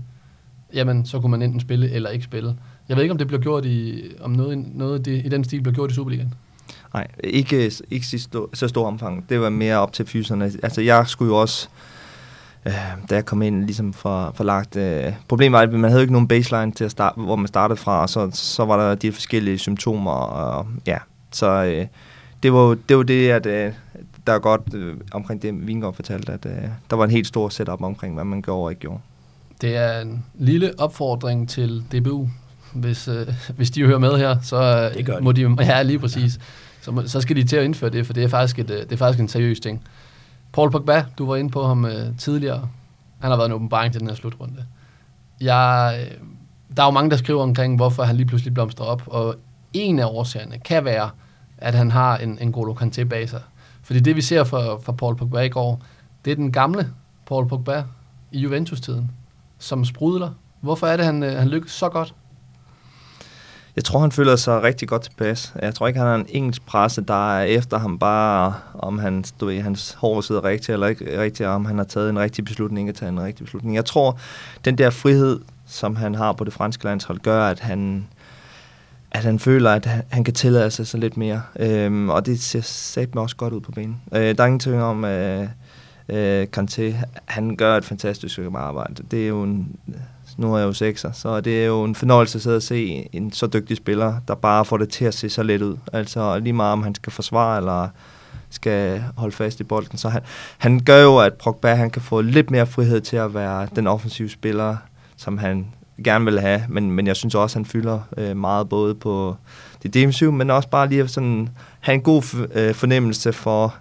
Speaker 1: jamen, så kunne man enten spille eller ikke spille. Jeg ved ikke, om det blev gjort i, om noget, noget det, i den stil blev gjort i Superligaen.
Speaker 3: Nej, ikke, ikke så, så stor omfang. Det var mere op til fyserne. Altså, jeg skulle jo også øh, da jeg kom ind, ligesom for, for lagt. Øh, problemet var, at man havde ikke nogen baseline til at starte, hvor man startede fra, og så, så var der de forskellige symptomer, og ja, så øh, det, var, det var det, at øh, der er godt øh, omkring det, Vingård fortalte, at øh, der var en helt stor setup omkring, hvad man gjorde og ikke gjorde.
Speaker 1: Det er en lille opfordring til DBU, hvis, øh, hvis de hører med her, så øh,
Speaker 2: Det gør de.
Speaker 1: må de, ja, lige præcis. Så, må- så skal de til at indføre det, for det er faktisk, et, øh, det er faktisk en seriøs ting. Paul Pogba, du var inde på ham øh, tidligere. Han har været en åbenbaring til den her slutrunde. Jeg, øh, der er jo mange, der skriver omkring, hvorfor han lige pludselig blomstrer op, og en af årsagerne kan være, at han har en, en Golo Kanté bag sig. Fordi det, vi ser fra, fra Paul Pogba i går, det er den gamle Paul Pogba i Juventus-tiden, som sprudler. Hvorfor er det, han, øh, han lykkes så godt?
Speaker 3: Jeg tror, han føler sig rigtig godt tilpas. Jeg tror ikke, han har en engelsk presse, der er efter ham bare, om han, du ved, hans hår sidder rigtigt eller ikke rigtigt, og om han har taget en rigtig beslutning, ikke taget en rigtig beslutning. Jeg tror, den der frihed, som han har på det franske landshold, gør, at han, at han føler, at han, kan tillade sig så lidt mere. Øhm, og det ser sat også godt ud på banen. Øh, der er ingen tvivl om, at øh, Kanté, han gør et fantastisk stykke arbejde. Det er jo en, nu er jeg jo sekser, så det er jo en fornøjelse at sidde og se en så dygtig spiller, der bare får det til at se så let ud. Altså lige meget om han skal forsvare eller skal holde fast i bolden. Så han, han gør jo, at Pogba han kan få lidt mere frihed til at være den offensive spiller, som han gerne vil have. Men, men jeg synes også, at han fylder øh, meget både på det defensive, men også bare lige at sådan, have en god f- øh, fornemmelse for,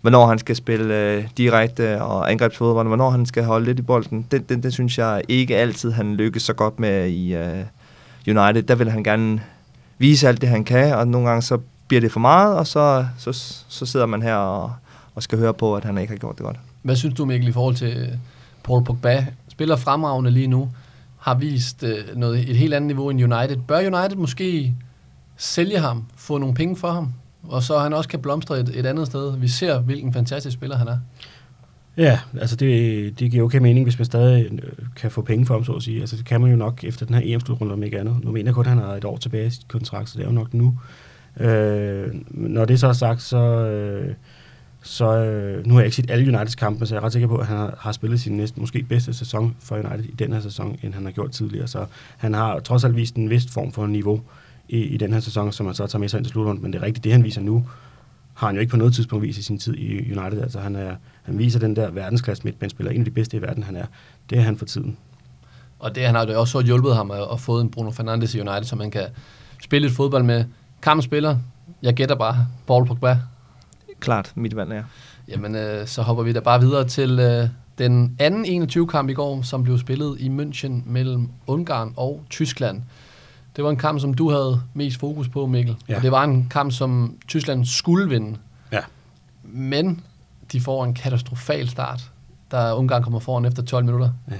Speaker 3: hvornår han skal spille øh, direkte og angrebsfodbold, hvornår han skal holde lidt i bolden. Det, det, det synes jeg ikke altid, han lykkes så godt med i øh, United. Der vil han gerne vise alt det, han kan, og nogle gange så bliver det for meget, og så, så, så sidder man her og, og skal høre på, at han ikke har gjort det godt.
Speaker 1: Hvad synes du, Mikkel, i forhold til øh, Paul Pogba? Spiller fremragende lige nu, har vist øh, noget, et helt andet niveau end United. Bør United måske sælge ham, få nogle penge for ham, og så han også kan blomstre et, et andet sted? Vi ser, hvilken fantastisk spiller han er.
Speaker 2: Ja, altså det, det giver okay mening, hvis man stadig øh, kan få penge for ham, så at sige. Altså det kan man jo nok efter den her EM-slutrunde, om ikke andet. Nu mener jeg kun, at han har et år tilbage i sit kontrakt, så det er jo nok nu. Øh, når det så er sagt, så, øh, så øh, nu har jeg ikke set alle Uniteds kampe, så jeg er ret sikker på, at han har, har spillet sin næste, måske bedste sæson for United i den her sæson, end han har gjort tidligere. Så han har trods alt vist en vis form for niveau i, i den her sæson, som han så tager med sig ind til slutrunden. Men det er rigtigt, det han viser nu, har han jo ikke på noget tidspunkt vist i sin tid i United. Altså han, er, han viser den der verdensklasse midtbanespiller, en af de bedste i verden han er. Det er han for tiden.
Speaker 1: Og det han har jo også så hjulpet ham at, at få en Bruno Fernandes i United, som man kan spille et fodbold med. Kampspiller, jeg gætter bare, Paul Pogba.
Speaker 3: Klart, mit valg er.
Speaker 1: Jamen, øh, så hopper vi da bare videre til øh, den anden 21-kamp i går, som blev spillet i München mellem Ungarn og Tyskland. Det var en kamp, som du havde mest fokus på, Mikkel.
Speaker 2: Ja.
Speaker 1: Og det var en kamp, som Tyskland skulle vinde.
Speaker 2: Ja.
Speaker 1: Men de får en katastrofal start, da Ungarn kommer foran efter 12 minutter.
Speaker 2: Ja.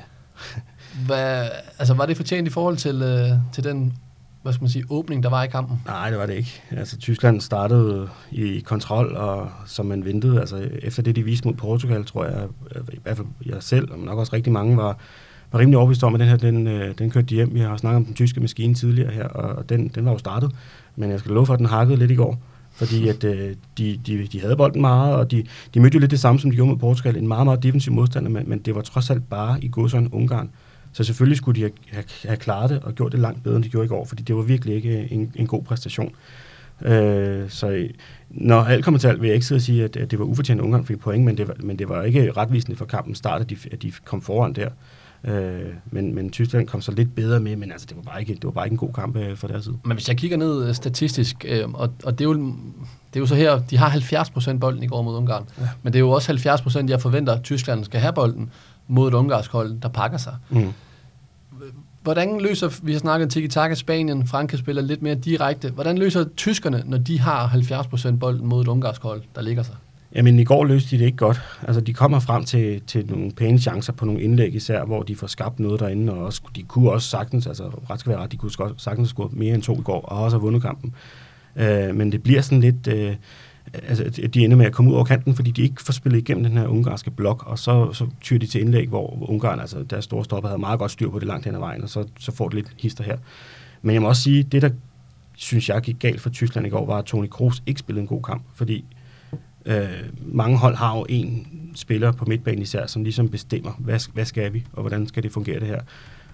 Speaker 1: Hvad, altså, var det fortjent i forhold til, øh, til den hvad skal man sige, åbning, der var i kampen?
Speaker 2: Nej, det var det ikke. Altså, Tyskland startede i kontrol, og som man ventede, altså efter det, de viste mod Portugal, tror jeg, i hvert fald jeg selv, og nok også rigtig mange, var, var rimelig overbevist om, at den her, den, øh, den kørte de hjem. Vi har snakket om den tyske maskine tidligere her, og den, den var jo startet. Men jeg skal love for, at den hakkede lidt i går. Fordi at øh, de, de, de havde bolden meget, og de, de mødte jo lidt det samme, som de gjorde mod Portugal. En meget, meget defensiv modstander, men, men det var trods alt bare i godsøjne Ungarn. Så selvfølgelig skulle de have, have, have klaret det og gjort det langt bedre, end de gjorde i går, fordi det var virkelig ikke en, en god præstation. Øh, så når alt kommer til alt, vil jeg ikke sidde og sige, at, at det var ufortjent, at Ungarn fik point, men det var, men det var ikke retvisende for kampen start, at de, at de kom foran der. Øh, men, men Tyskland kom så lidt bedre med, men altså, det, var bare ikke, det var bare ikke en god kamp øh, fra deres side.
Speaker 1: Men hvis jeg kigger ned øh, statistisk, øh, og, og det, er jo, det er jo så her, de har 70% bolden i går mod Ungarn, ja. men det er jo også 70%, jeg forventer, at Tyskland skal have bolden mod et ungarsk hold, der pakker sig.
Speaker 2: Mm.
Speaker 1: Hvordan løser, vi har snakket tiki-taka Spanien, Frankrig spiller lidt mere direkte, hvordan løser tyskerne, når de har 70% bolden mod et ungarsk hold, der ligger sig?
Speaker 2: Jamen, i går løste de det ikke godt. Altså, de kommer frem til, til nogle pæne chancer på nogle indlæg især, hvor de får skabt noget derinde, og også, de kunne også sagtens, altså ret skal være ret, de kunne sk- sagtens score mere end to i går, og også have vundet kampen. Øh, men det bliver sådan lidt, øh, altså, de ender med at komme ud over kanten, fordi de ikke får spillet igennem den her ungarske blok, og så, så tyrer de til indlæg, hvor Ungarn, altså deres store stopper, havde meget godt styr på det langt hen ad vejen, og så, så får det lidt hister her. Men jeg må også sige, det der synes jeg gik galt for Tyskland i går, var, at Toni Kroos ikke spillede en god kamp, fordi Øh, mange hold har jo en spiller på midtbanen især, som ligesom bestemmer, hvad, hvad skal vi, og hvordan skal det fungere det her.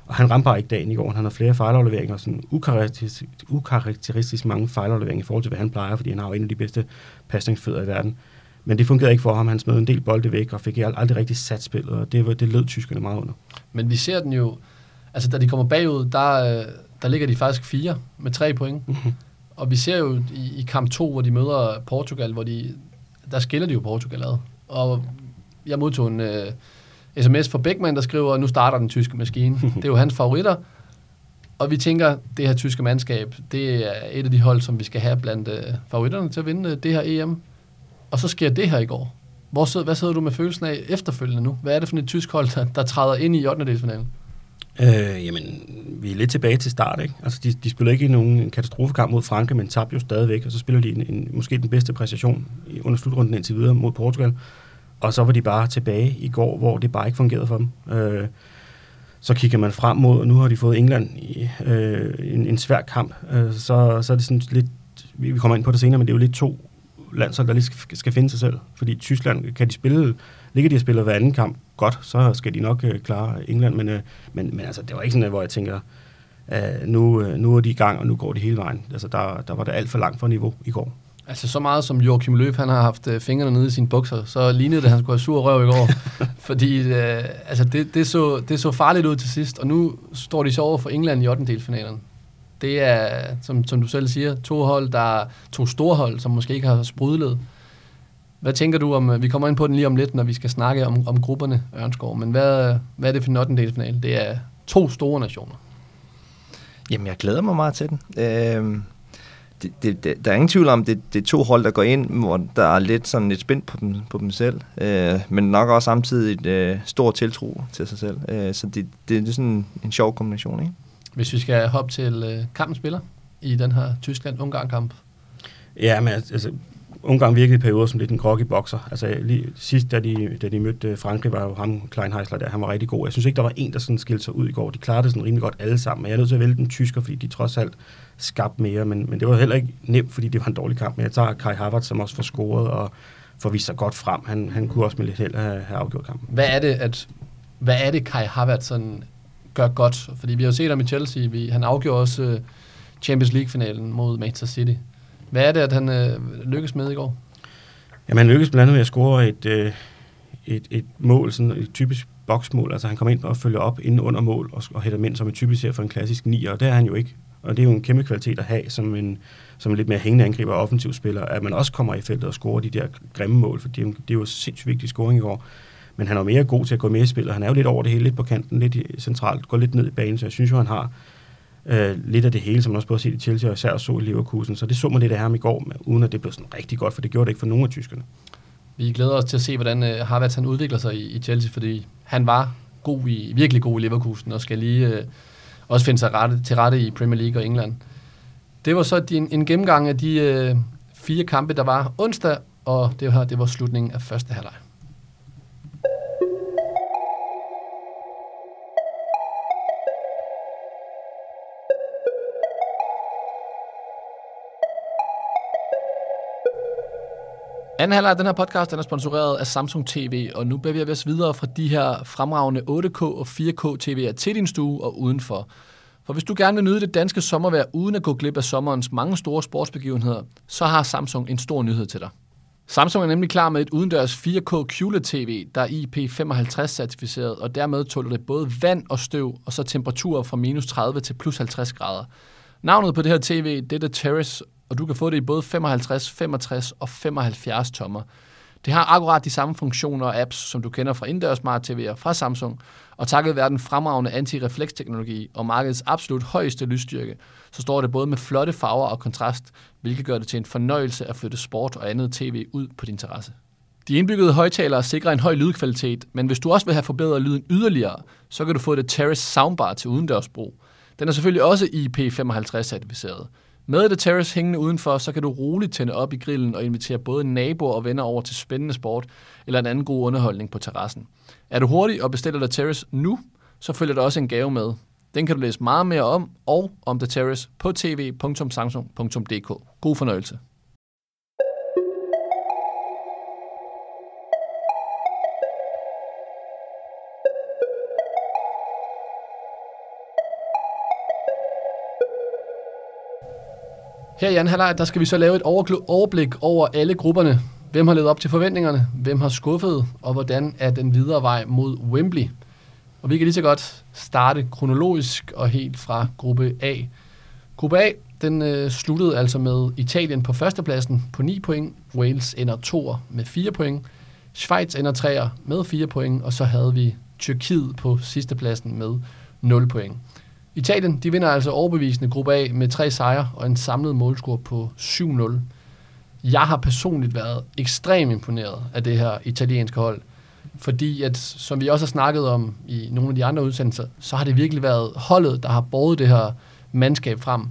Speaker 2: Og han ramte bare ikke dagen i går. Han har flere fejlafleveringer, og sådan ukarakteristisk, ukarakteristisk mange fejlafleveringer i forhold til, hvad han plejer, fordi han har jo en af de bedste pasningsfødder i verden. Men det fungerede ikke for ham. Han smed en del bolde væk, og fik aldrig rigtig sat spillet, og det, det lød tyskerne meget under.
Speaker 1: Men vi ser den jo, altså da de kommer bagud, der, øh, der der ligger de faktisk fire med tre point.
Speaker 2: Mhm.
Speaker 1: Og vi ser jo i, i kamp 2, hvor de møder Portugal, hvor de, der skiller de jo Portugal ad. Og jeg modtog en uh, sms fra Beckmann, der skriver, nu starter den tyske maskine. det er jo hans favoritter. Og vi tænker, det her tyske mandskab, det er et af de hold, som vi skal have blandt uh, favoritterne til at vinde uh, det her EM. Og så sker det her i går. Hvor sidder, hvad sidder du med følelsen af efterfølgende nu? Hvad er det for et tysk hold, der, der træder ind i 8. delsfinalen?
Speaker 2: Øh, jamen, vi er lidt tilbage til start, ikke? Altså, de, de spiller ikke i nogen katastrofekamp mod Frankrig, men tabte jo stadigvæk, og så spiller de en, en, måske den bedste præstation i, under slutrunden indtil videre mod Portugal. Og så var de bare tilbage i går, hvor det bare ikke fungerede for dem. Øh, så kigger man frem mod, og nu har de fået England i øh, en, en svær kamp. Øh, så, så er det sådan lidt, vi vi kommer ind på det senere, men det er jo lidt to landshold, der lige skal, skal finde sig selv. Fordi Tyskland, kan de spille, ligger de og spiller hver anden kamp godt, så skal de nok øh, klare England. Men, øh, men, men altså, det var ikke sådan, hvor jeg tænker, øh, nu, øh, nu er de i gang, og nu går det hele vejen. Altså, der, der var det alt for langt for niveau i går.
Speaker 1: Altså så meget som Joachim Løw, han har haft øh, fingrene nede i sine bukser, så lignede det, at han skulle have sur røv i går. Fordi øh, altså det, det, så, det så farligt ud til sidst, og nu står de så over for England i 8. delsfinalen. Det er, som, som du selv siger, to hold, der to store hold, som måske ikke har sprudlet. Hvad tænker du om, vi kommer ind på den lige om lidt, når vi skal snakke om, om grupperne, Ørnskov, men hvad, hvad er det for en 8. delsfinale? Det er to store nationer.
Speaker 3: Jamen, jeg glæder mig meget til den. Øh, det, det, det, der er ingen tvivl om, det, det er to hold, der går ind, hvor der er lidt sådan lidt spændt på dem, på dem selv, øh, men nok også samtidig et øh, stor tiltro til sig selv. Øh, så det, det, det er sådan en sjov kombination, ikke?
Speaker 1: Hvis vi skal hoppe til øh, kampens spiller i den her Tyskland-Ungarn-kamp.
Speaker 2: Ja, men altså, Ungarn virkede i perioder som lidt en groggy bokser. Altså lige sidst, da de, da de mødte øh, Frankrig, var jo ham, Kleinheisler, der, han var rigtig god. Jeg synes ikke, der var en, der sådan skilte sig ud i går. De klarede det sådan rimelig godt alle sammen, men jeg er nødt til at vælge den tysker, fordi de trods alt skabte mere, men, men det var heller ikke nemt, fordi det var en dårlig kamp. Men jeg tager Kai Havertz, som også får scoret og får vist sig godt frem. Han, han kunne også med lidt held have, have afgjort kampen.
Speaker 1: Hvad er det, at, hvad er det Kai Havertz sådan gør godt? Fordi vi har jo set ham i Chelsea, vi, han afgjorde også øh, Champions League-finalen mod Manchester City. Hvad er det, at han øh, lykkes med i går?
Speaker 2: Jamen, han lykkedes blandt andet med at score et, øh, et, et mål, sådan et typisk boksmål. Altså, han kommer ind og følger op inden under mål og, og hætter mænd, som er typisk her for en klassisk nier, og det er han jo ikke. Og det er jo en kæmpe kvalitet at have som en, som en lidt mere hængende angriber og offensiv spiller, at man også kommer i feltet og scorer de der grimme mål, for det er jo, det er jo sindssygt vigtig scoring i går. Men han er jo mere god til at gå med i spillet. Han er jo lidt over det hele, lidt på kanten, lidt centralt, går lidt ned i banen, så jeg synes jo, han har øh, lidt af det hele, som man også både har set i Chelsea og især så i Leverkusen. Så det så man lidt af ham i går, uden at det blev sådan rigtig godt, for det gjorde det ikke for nogen af tyskerne.
Speaker 1: Vi glæder os til at se, hvordan øh, Havertz han udvikler sig i, i Chelsea, fordi han var god i, virkelig god i Leverkusen, og skal lige øh, også finde sig rette, til rette i Premier League og England. Det var så din, en gennemgang af de øh, fire kampe, der var onsdag, og det her, det var slutningen af første halvleg. Anden halvleg af den her podcast den er sponsoreret af Samsung TV, og nu bevæger vi os videre fra de her fremragende 8K og 4K TV'er til din stue og udenfor. For hvis du gerne vil nyde det danske sommervejr uden at gå glip af sommerens mange store sportsbegivenheder, så har Samsung en stor nyhed til dig. Samsung er nemlig klar med et udendørs 4K QLED-TV, der er IP55-certificeret, og dermed tåler det både vand og støv, og så temperaturer fra minus 30 til plus 50 grader. Navnet på det her tv, det er The Terrace, og du kan få det i både 55, 65 og 75 tommer. Det har akkurat de samme funktioner og apps, som du kender fra indendørs smart TV'er fra Samsung, og takket være den fremragende anti-refleksteknologi og markedets absolut højeste lysstyrke, så står det både med flotte farver og kontrast, hvilket gør det til en fornøjelse at flytte sport og andet tv ud på din terrasse. De indbyggede højtalere sikrer en høj lydkvalitet, men hvis du også vil have forbedret lyden yderligere, så kan du få det Terrace Soundbar til udendørsbrug. Den er selvfølgelig også IP55-certificeret. Med The Terrace hængende udenfor, så kan du roligt tænde op i grillen og invitere både naboer og venner over til spændende sport eller en anden god underholdning på terrassen. Er du hurtig og bestiller The Terrace nu, så følger der også en gave med. Den kan du læse meget mere om og om The Terrace på tv.samsung.dk. God fornøjelse. Her i anden halvleg, der skal vi så lave et overblik over alle grupperne. Hvem har levet op til forventningerne? Hvem har skuffet? Og hvordan er den videre vej mod Wembley? Og vi kan lige så godt starte kronologisk og helt fra gruppe A. Gruppe A, den øh, sluttede altså med Italien på førstepladsen på 9 point, Wales ender 2 med 4 point, Schweiz ender 3 med 4 point, og så havde vi Tyrkiet på sidstepladsen med 0 point. Italien, de vinder altså overbevisende gruppe A med tre sejre og en samlet målscore på 7-0. Jeg har personligt været ekstremt imponeret af det her italienske hold, fordi at, som vi også har snakket om i nogle af de andre udsendelser, så har det virkelig været holdet, der har båret det her mandskab frem.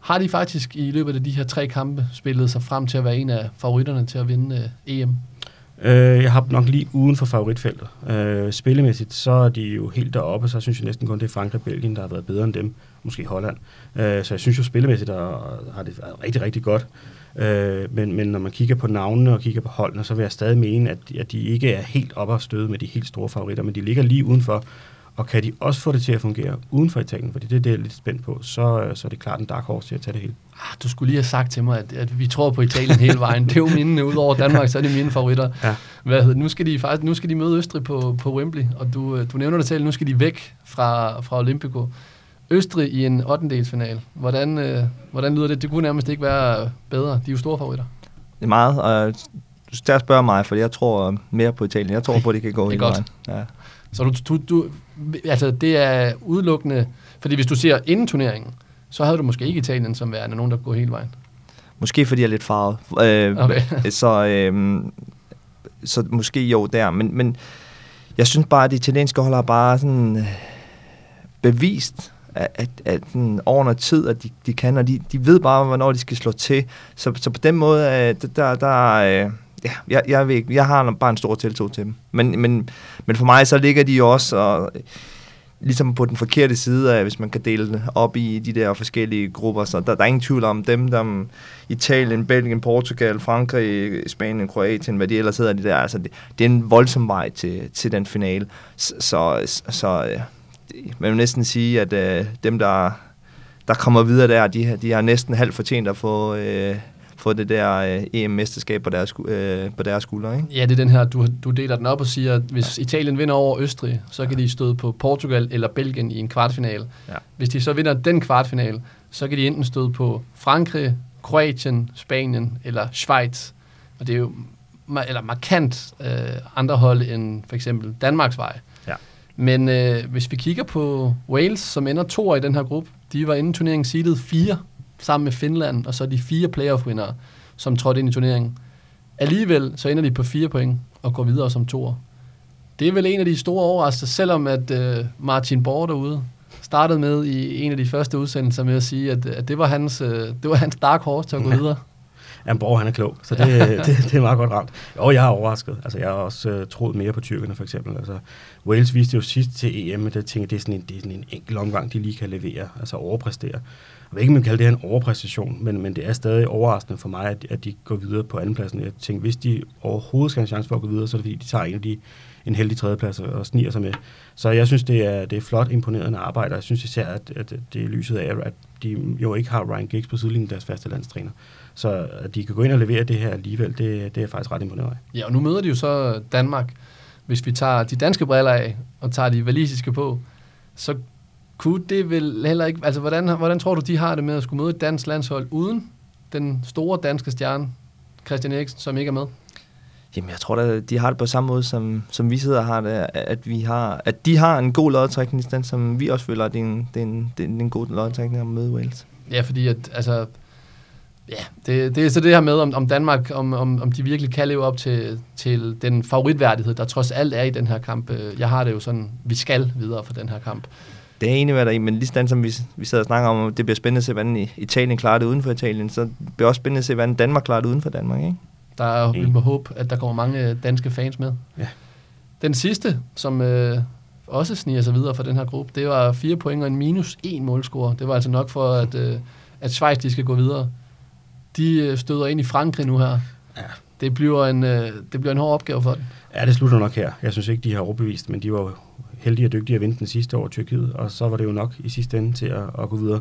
Speaker 1: Har de faktisk i løbet af de her tre kampe spillet sig frem til at være en af favoritterne til at vinde øh, EM?
Speaker 2: Øh, jeg har nok lige uden for favoritfeltet. Øh, spillemæssigt, så er de jo helt deroppe, så synes jeg næsten kun, det er Frankrig og Belgien, der har været bedre end dem. Måske Holland. Øh, så jeg synes jo spillemæssigt, der har det været rigtig, rigtig godt. Øh, men, men når man kigger på navnene og kigger på holdene, så vil jeg stadig mene, at, at de ikke er helt oppe og støde med de helt store favoritter, men de ligger lige udenfor. Og kan de også få det til at fungere uden for Italien, fordi det er det, jeg er lidt spændt på, så, så er det klart en dark horse til at tage det hele.
Speaker 1: Ah, du skulle lige have sagt til mig, at, at vi tror på Italien hele vejen. Det er jo mine, ud over Danmark, så er det mine favoritter. Ja. Hvad hedder, nu skal de faktisk nu skal de møde Østrig på, på Wembley, og du, du nævner det selv, nu skal de væk fra, fra Olympico. Østrig i en 8. final. Hvordan, øh, hvordan lyder det? Det kunne nærmest ikke være bedre. De er jo store favoritter.
Speaker 3: Det er meget, og du skal spørge mig, for jeg tror mere på Italien. Jeg tror på, at det kan gå hele vejen. Ja.
Speaker 1: Så du, du, du, altså det er udelukkende, fordi hvis du ser inden turneringen, så havde du måske ikke Italien som værende nogen, der går hele vejen.
Speaker 3: Måske fordi jeg er lidt farvet. Øh, okay. så, øh, så måske jo der. Men, men jeg synes bare, at de italienske hold har bare sådan øh, bevist, at, at, at den, over noget tid, at de, de kan, og de, de ved bare, hvornår de skal slå til. Så, så på den måde, øh, der, der, øh, ja, jeg, jeg, ved ikke, jeg har bare en stor tiltro til dem. Men, men, men for mig, så ligger de jo også og, ligesom på den forkerte side af, hvis man kan dele det op i de der forskellige grupper. Så der, der er ingen tvivl om dem, der Italien, Belgien, Portugal, Frankrig, Spanien, Kroatien, hvad de ellers hedder, de der. Altså, det, det er en voldsom vej til, til den finale. Så, så, så man vil næsten sige, at øh, dem, der, der kommer videre der, de, de har næsten halvt fortjent at få... Øh, få det der øh, EM-mesterskab på deres, øh, på deres skuldre, ikke?
Speaker 1: Ja, det er den her, du, du deler den op og siger, at hvis ja. Italien vinder over Østrig, så kan ja. de støde på Portugal eller Belgien i en kvartfinal. Ja. Hvis de så vinder den kvartfinal, så kan de enten støde på Frankrig, Kroatien, Spanien eller Schweiz. Og det er jo eller markant øh, andre hold end for eksempel Danmarks vej. Ja. Men øh, hvis vi kigger på Wales, som ender to i den her gruppe, de var inden turneringen seedet fire sammen med Finland, og så de fire playoff-vinnere, som trådte ind i turneringen. Alligevel så ender de på fire point og går videre som toer. Det er vel en af de store overraskelser, selvom at uh, Martin Borg derude startede med i en af de første udsendelser med at sige, at, at det, var hans, uh, det var hans dark horse til at gå videre.
Speaker 2: Ja, Borg han er klog, så det, det, det er meget godt ramt. Og jeg er overrasket. Altså, jeg har også uh, troet mere på tyrkerne, for eksempel. Altså, Wales viste jo sidst til EM, at jeg tænkte, det er sådan en, det er sådan en enkelt omgang, de lige kan levere, altså overpræstere jeg ved ikke, om man kan kalde det en overpræstation, men, men det er stadig overraskende for mig, at, at de går videre på andenpladsen. Jeg tænker, hvis de overhovedet skal have en chance for at gå videre, så er det fordi, de tager en af de en heldig tredjeplads og sniger sig med. Så jeg synes, det er, det er flot imponerende arbejde, jeg synes især, at, at det er lyset af, at de jo ikke har Ryan Giggs på sidelinjen, deres faste landstræner. Så at de kan gå ind og levere det her alligevel, det, det er faktisk ret imponerende.
Speaker 1: Ja, og nu møder de jo så Danmark. Hvis vi tager de danske briller af og tager de valisiske på, så kunne det vel heller ikke... Altså, hvordan, hvordan tror du, de har det med at skulle møde et dansk landshold uden den store danske stjerne, Christian Eriksen, som ikke er med?
Speaker 3: Jamen, jeg tror da, de har det på samme måde, som, som vi sidder og har det, at, vi har, at de har en god lodtrækning, den, som vi også føler, at det er en, det er en, det er en god lodtrækning at møde Wales.
Speaker 1: Ja, fordi at, altså, ja, det, det er så det her med, om, om Danmark, om, om, om de virkelig kan leve op til, til den favoritværdighed, der trods alt er i den her kamp. Jeg har det jo sådan, vi skal videre for den her kamp.
Speaker 3: Det er enig med dig men lige som vi, vi sidder og snakker om, det bliver spændende at se, hvordan Italien klarer det uden for Italien, så det bliver også spændende at se, hvordan Danmark klarer det uden for Danmark, ikke?
Speaker 1: Der er vi må håbe, at der kommer mange danske fans med. Ja. Den sidste, som øh, også sniger sig videre fra den her gruppe, det var fire point og en minus en målscore. Det var altså nok for, at, øh, at Schweiz de skal gå videre. De øh, støder ind i Frankrig nu her. Ja. Det bliver en, øh, det bliver en hård opgave for dem.
Speaker 2: Ja, det slutter nok her. Jeg synes ikke, de har overbevist, men de var heldige og dygtige at vinde den sidste år Tyrkiet, og så var det jo nok i sidste ende til at, at gå videre.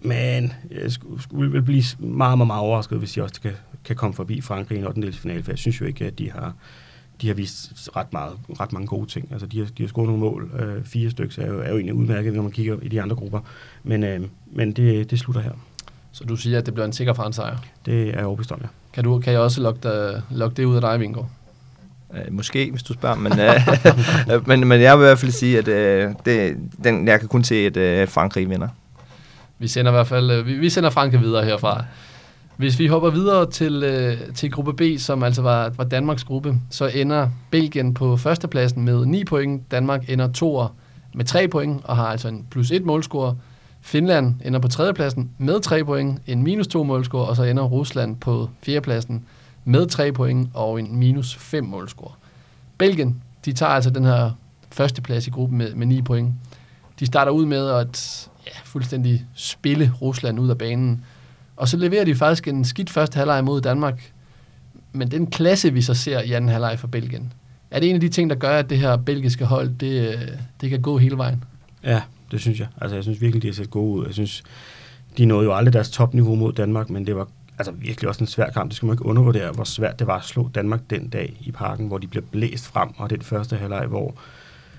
Speaker 2: Men jeg skulle, skulle vel blive meget, meget, meget overrasket, hvis de også kan, kan komme forbi Frankrig i en 8. finale, for jeg synes jo ikke, at de har, de har vist ret, meget, ret mange gode ting. Altså, de har, de har scoret nogle mål. Øh, fire stykker er jo, er jo egentlig udmærket, når man kigger i de andre grupper. Men, øh, men det, det slutter her.
Speaker 1: Så du siger, at det bliver en sikker fransk
Speaker 2: Det er overbevist om, ja.
Speaker 1: Kan, du, kan jeg også lukke, lukke det ud af dig, Vingo?
Speaker 3: Øh, måske, hvis du spørger, men, øh, men, men jeg vil i hvert fald sige, at øh, det, den, jeg kan kun se, at øh, Frankrig vinder.
Speaker 1: Vi sender i hvert fald øh, vi, vi sender Frankrig videre herfra. Hvis vi hopper videre til, øh, til gruppe B, som altså var, var Danmarks gruppe, så ender Belgien på førstepladsen med 9 point. Danmark ender toer med 3 point og har altså en plus 1 målscore. Finland ender på tredjepladsen med 3 point, en minus 2 målscore, og så ender Rusland på fjerdepladsen med 3 point og en minus 5 målscore. Belgien, de tager altså den her førsteplads i gruppen med, med 9 point. De starter ud med at ja, fuldstændig spille Rusland ud af banen. Og så leverer de faktisk en skidt første halvleg mod Danmark. Men den klasse, vi så ser i anden halvleg for Belgien, er det en af de ting, der gør, at det her belgiske hold, det, øh, det kan gå hele vejen?
Speaker 2: Ja, det synes jeg. Altså, jeg synes virkelig, de har set gode ud. Jeg synes, de nåede jo aldrig deres topniveau mod Danmark, men det var altså virkelig også en svær kamp. Det skal man ikke undervurdere, hvor svært det var at slå Danmark den dag i parken, hvor de blev blæst frem, og den første halvleg, hvor,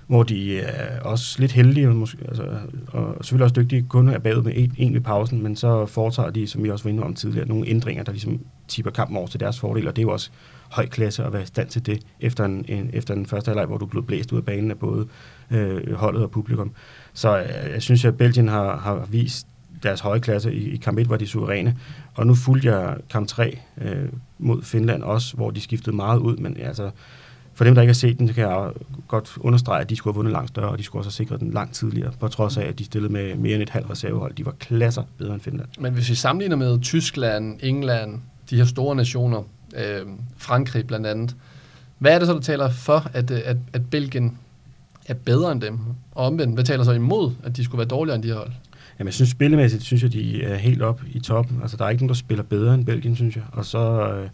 Speaker 2: hvor de er også lidt heldige, måske, altså, og selvfølgelig også dygtige, kun er bagud med en, en ved pausen, men så foretager de, som vi også var inde om tidligere, nogle ændringer, der ligesom tipper kampen over til deres fordel, og det er jo også høj klasse at være i stand til det efter en, en, efter den første halvleg, hvor du blev blæst ud af banen af både øh, holdet og publikum. Så øh, jeg synes, at Belgien har, har vist deres høje klasse. I, I kamp 1 var de suveræne, og nu fulgte jeg kamp 3 øh, mod Finland også, hvor de skiftede meget ud, men altså, for dem, der ikke har set den, så kan jeg godt understrege, at de skulle have vundet langt større, og de skulle også have sikret den langt tidligere, på trods af, at de stillede med mere end et halvt reservehold. De var klasser bedre end Finland.
Speaker 1: Men hvis vi sammenligner med Tyskland, England, de her store nationer, øh, Frankrig blandt andet, hvad er det så, der taler for, at, øh, at, at Belgien er bedre end dem? Og omvendt, hvad taler så imod, at de skulle være dårligere end de her hold?
Speaker 2: Jamen, jeg synes spillemæssigt, synes jeg, de er helt op i toppen. Altså, der er ikke nogen, der spiller bedre end Belgien, synes jeg. Og så øh,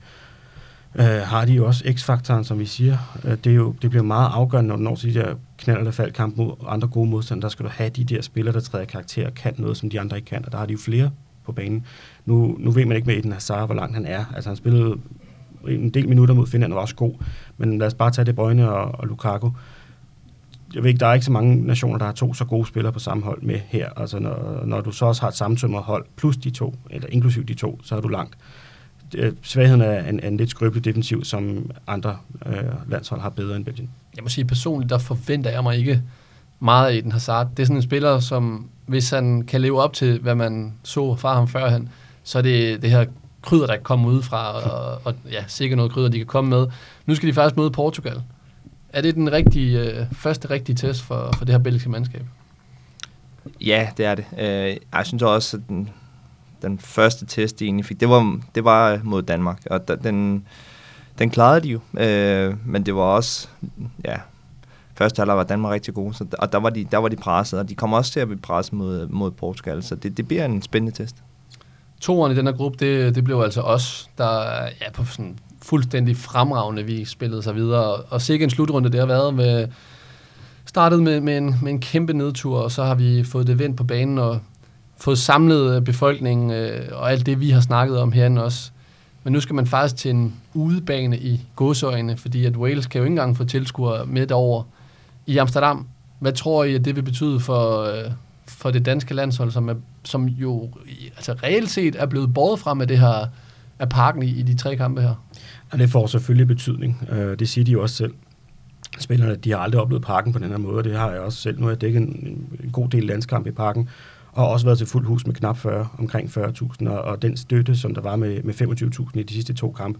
Speaker 2: øh, har de jo også x-faktoren, som vi siger. Øh, det, er jo, det bliver meget afgørende, når du når til de der knaller, der faldt kamp mod andre gode modstandere. Der skal du have de der spillere, der træder karakter og kan noget, som de andre ikke kan. Og der har de jo flere på banen. Nu, nu ved man ikke med Eden Hazard, hvor langt han er. Altså, han spillede en del minutter mod Finland og var også god. Men lad os bare tage det Brøgne og, og Lukaku jeg ved ikke, der er ikke så mange nationer, der har to så gode spillere på samme hold med her. Altså når, når du så også har et samtømret hold, plus de to, eller inklusiv de to, så er du langt. Øh, svagheden er en, en lidt skrøbelig defensiv, som andre øh, landshold har bedre end Belgien.
Speaker 1: Jeg må sige personligt, der forventer jeg mig ikke meget af den Hazard. Det er sådan en spiller, som hvis han kan leve op til, hvad man så fra ham førhen, så er det det her krydder, der kommer ud fra, og, og ja, sikkert noget krydder, de kan komme med. Nu skal de faktisk møde Portugal. Er det den rigtige, øh, første rigtige test for, for det her belgiske mandskab?
Speaker 3: Ja, det er det. Øh, jeg synes også, at den, den første test, de egentlig fik, det var, det var mod Danmark, og den, den klarede de jo. Øh, men det var også, ja, første halvleg var Danmark rigtig gode, så, og der var, de, der var de presset, og de kommer også til at blive presset mod, mod Portugal, så det, det bliver en spændende test.
Speaker 1: Toren i den her gruppe, det, det blev altså os, der ja, på sådan fuldstændig fremragende vi spillede sig videre. Og sikkert en slutrunde, det har været med, startet med, med, en, med en kæmpe nedtur, og så har vi fået det vendt på banen og fået samlet øh, befolkningen øh, og alt det, vi har snakket om herinde også. Men nu skal man faktisk til en udebane i godsøjne, fordi at Wales kan jo ikke engang få tilskuere midt over i Amsterdam. Hvad tror I, at det vil betyde for, øh, for det danske landshold, som, er, som jo altså reelt set er blevet båret frem af det her af parken i, i de tre kampe her?
Speaker 2: Og det får selvfølgelig betydning. Øh, det siger de jo også selv. Spillerne, de har aldrig oplevet parken på den her måde, det har jeg også selv. Nu har jeg dækket en, en god del landskamp i parken, og også været til fuld hus med knap 40, omkring 40.000, og, og den støtte, som der var med, med 25.000 i de sidste to kampe,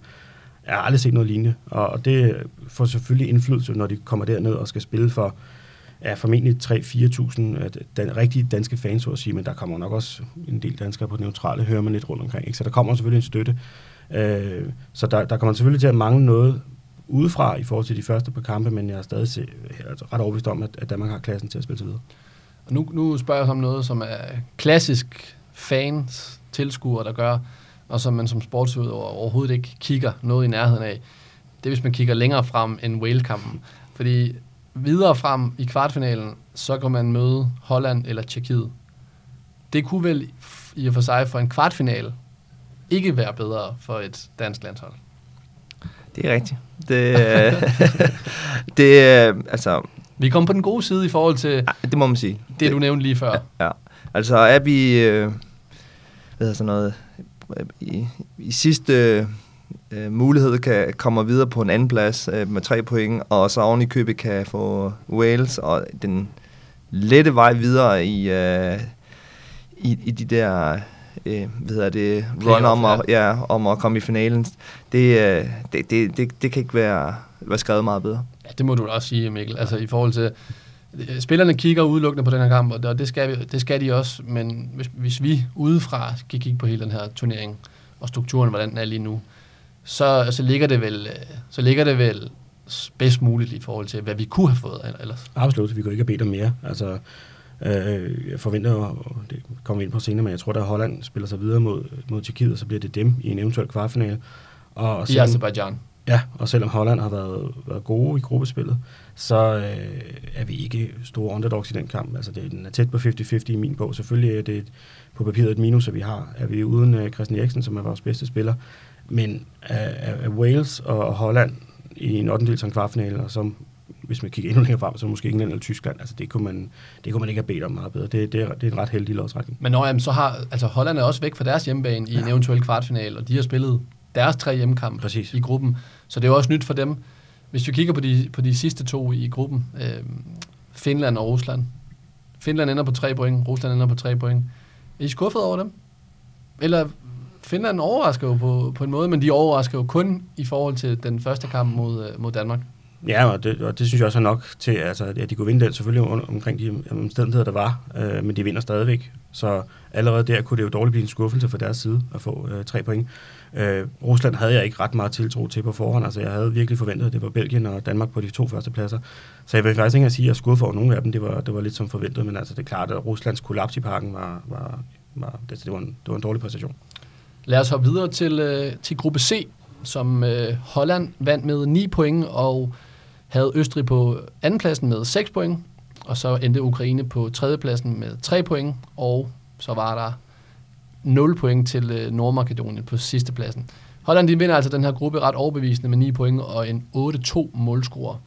Speaker 2: jeg har aldrig set noget lignende. Og, og det får selvfølgelig indflydelse, når de kommer derned og skal spille for er formentlig 3-4.000 øh, den, rigtige danske fans, så at sige, men der kommer nok også en del danskere på det neutrale, hører man lidt rundt omkring. Ikke? Så der kommer selvfølgelig en støtte. Øh, så der, der kommer selvfølgelig til at mangle noget udefra i forhold til de første par kampe, men jeg er stadig se, altså ret overbevist om, at, at Danmark har klassen til at spille sig videre.
Speaker 1: Og nu, nu spørger jeg om noget, som er klassisk fans, tilskuere, der gør, og som man som sportsudøver overhovedet ikke kigger noget i nærheden af. Det er, hvis man kigger længere frem end Wales-kampen. Fordi videre frem i kvartfinalen, så kan man møde Holland eller Tjekkiet. Det kunne vel i og for sig for en kvartfinal ikke være bedre for et dansk landshold?
Speaker 3: Det er rigtigt. Det, øh, det er, altså,
Speaker 1: Vi kom på den gode side i forhold til
Speaker 3: det må man sige.
Speaker 1: det, du nævnte lige før.
Speaker 3: Ja. Altså er vi, øh, hvad hedder sådan noget, i, i sidste øh, mulighed kan komme videre på en anden plads øh, med tre point, og så oven i købet kan få Wales og den lette vej videre i, øh, i, i de der øh, hvad hedder det, run om, at, ja, om at komme i finalen. Det, øh, det, det, det, det kan ikke være, være skrevet meget bedre.
Speaker 1: Ja, det må du også sige, Mikkel. Altså i forhold til... øh, Spillerne kigger udelukkende på den her kamp, og det skal, vi, det skal de også, men hvis, hvis vi udefra skal kigge på hele den her turnering, og strukturen, hvordan den er lige nu, så, så, ligger det vel, øh, så ligger det vel bedst muligt i forhold til, hvad vi kunne have fået ellers.
Speaker 2: Absolut, vi kunne ikke have bedt om mere. Altså, øh, jeg forventer, og det kommer vi ind på senere, men jeg tror, at Holland spiller sig videre mod, mod Tjekkiet, og så bliver det dem i en eventuel kvartfinale. Og, og
Speaker 1: I Azerbaijan.
Speaker 2: Ja, og selvom Holland har været, været gode i gruppespillet, så øh, er vi ikke store underdogs i den kamp. Altså, det, den er tæt på 50-50 i min bog. Selvfølgelig er det et, på papiret et minus, at vi har. Er vi uden øh, Christian Eriksen, som er vores bedste spiller. Men af, af, Wales og Holland i en 8. del kvartfinale, og som hvis man kigger endnu længere frem, så måske England eller Tyskland. Altså, det kunne man, det kunne man ikke have bedt om meget bedre. Det, det, er, det er en ret heldig lodtrækning.
Speaker 1: Men når jamen, så har altså Holland er også væk fra deres hjemmebane i en
Speaker 2: Ja.
Speaker 1: eventuel kvartfinale, og de har spillet deres tre hjemmekampe
Speaker 2: Præcis.
Speaker 1: i gruppen, så det er jo også nyt for dem. Hvis vi kigger på de, på de sidste to i gruppen, øh, Finland og Rusland. Finland ender på tre point, Rusland ender på tre point. Er I skuffet over dem? Eller Finland overrasker jo på, på en måde, men de overrasker jo kun i forhold til den første kamp mod, øh, mod Danmark.
Speaker 2: Ja, og det, og det synes jeg også er nok til, altså, at de kunne vinde den selvfølgelig under, omkring de omstændigheder, der var, øh, men de vinder stadigvæk. Så allerede der kunne det jo dårligt blive en skuffelse fra deres side at få øh, tre point. Øh, Rusland havde jeg ikke ret meget tiltro til på forhånd, altså jeg havde virkelig forventet, at det var Belgien og Danmark på de to første pladser. Så jeg vil faktisk ikke sige, at jeg skulle for over nogle af dem, det var, det var lidt som forventet, men altså det er klart, at Ruslands kollaps i parken var, var, var, det, det, var en, det var en dårlig præstation.
Speaker 1: Lad os hoppe videre til, øh, til gruppe C, som øh, Holland vandt med 9 point, og havde Østrig på andenpladsen med 6 point, og så endte Ukraine på tredjepladsen med 3 point, og så var der 0 point til øh, Nordmakedonien på sidste pladsen. Holland de vinder altså den her gruppe ret overbevisende med 9 point og en 8-2 målscore.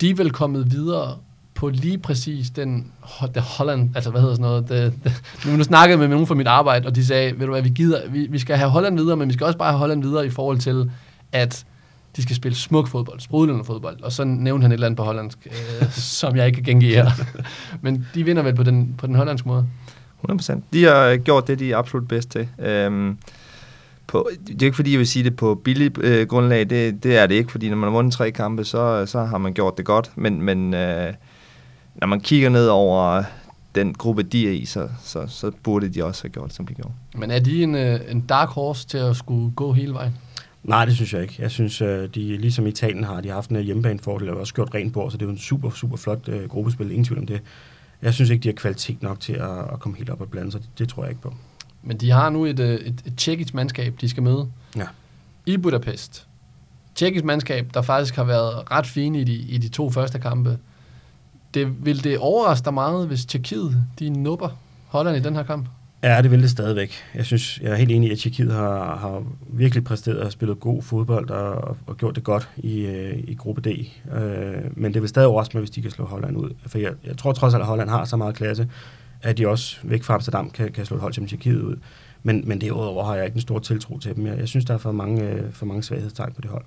Speaker 1: De er vel kommet videre på lige præcis den, the det Holland, altså hvad hedder sådan noget, det, det, nu, nu snakkede med nogen fra mit arbejde, og de sagde, ved du hvad, vi gider, vi, vi skal have Holland videre, men vi skal også bare have Holland videre i forhold til, at de skal spille smuk fodbold, sprudlende fodbold, og så nævnte han et eller andet på hollandsk, øh, som jeg ikke kan gengive her. men de vinder vel på den, på den hollandske måde.
Speaker 3: 100%. De har øh, gjort det, de er absolut bedst til. Øhm, på, det er ikke fordi, jeg vil sige det på billig øh, grundlag. Det, det er det ikke, fordi når man har vundet tre kampe, så, så har man gjort det godt. Men, men øh, når man kigger ned over den gruppe, de er i, så, så, så burde de også have gjort som de gjorde.
Speaker 1: Men er de en, øh, en dark horse til at skulle gå hele vejen?
Speaker 2: Nej, det synes jeg ikke. Jeg synes, øh, de ligesom Italien har, de har haft en hjemmebanefordel, og også gjort rent bord, så det er jo en super, super flot øh, gruppespil, ingen tvivl om det. Jeg synes ikke, de har kvalitet nok til at, at komme helt op og blande, så det, det tror jeg ikke på.
Speaker 1: Men de har nu et, øh, et, et tjekkisk mandskab, de skal møde
Speaker 2: Ja.
Speaker 1: i Budapest. Tjekkisk mandskab, der faktisk har været ret fine i de, i de to første kampe. Det, vil det overraske dig meget, hvis Tjekkiet de nupper Holland i den her kamp?
Speaker 2: Ja, det vil det stadigvæk. Jeg synes, jeg er helt enig i, at Tjekkiet har, har virkelig præsteret og spillet god fodbold og, og gjort det godt i, øh, i gruppe D. Øh, men det vil stadig overraske mig, hvis de kan slå Holland ud. For jeg, jeg tror trods alt, at Holland har så meget klasse, at de også væk fra Amsterdam kan, kan slå et hold som Tjekkiet ud. Men, men derudover har jeg ikke en stor tiltro til dem. Jeg, jeg synes, der er for mange, øh, for mange svaghedstegn på det hold.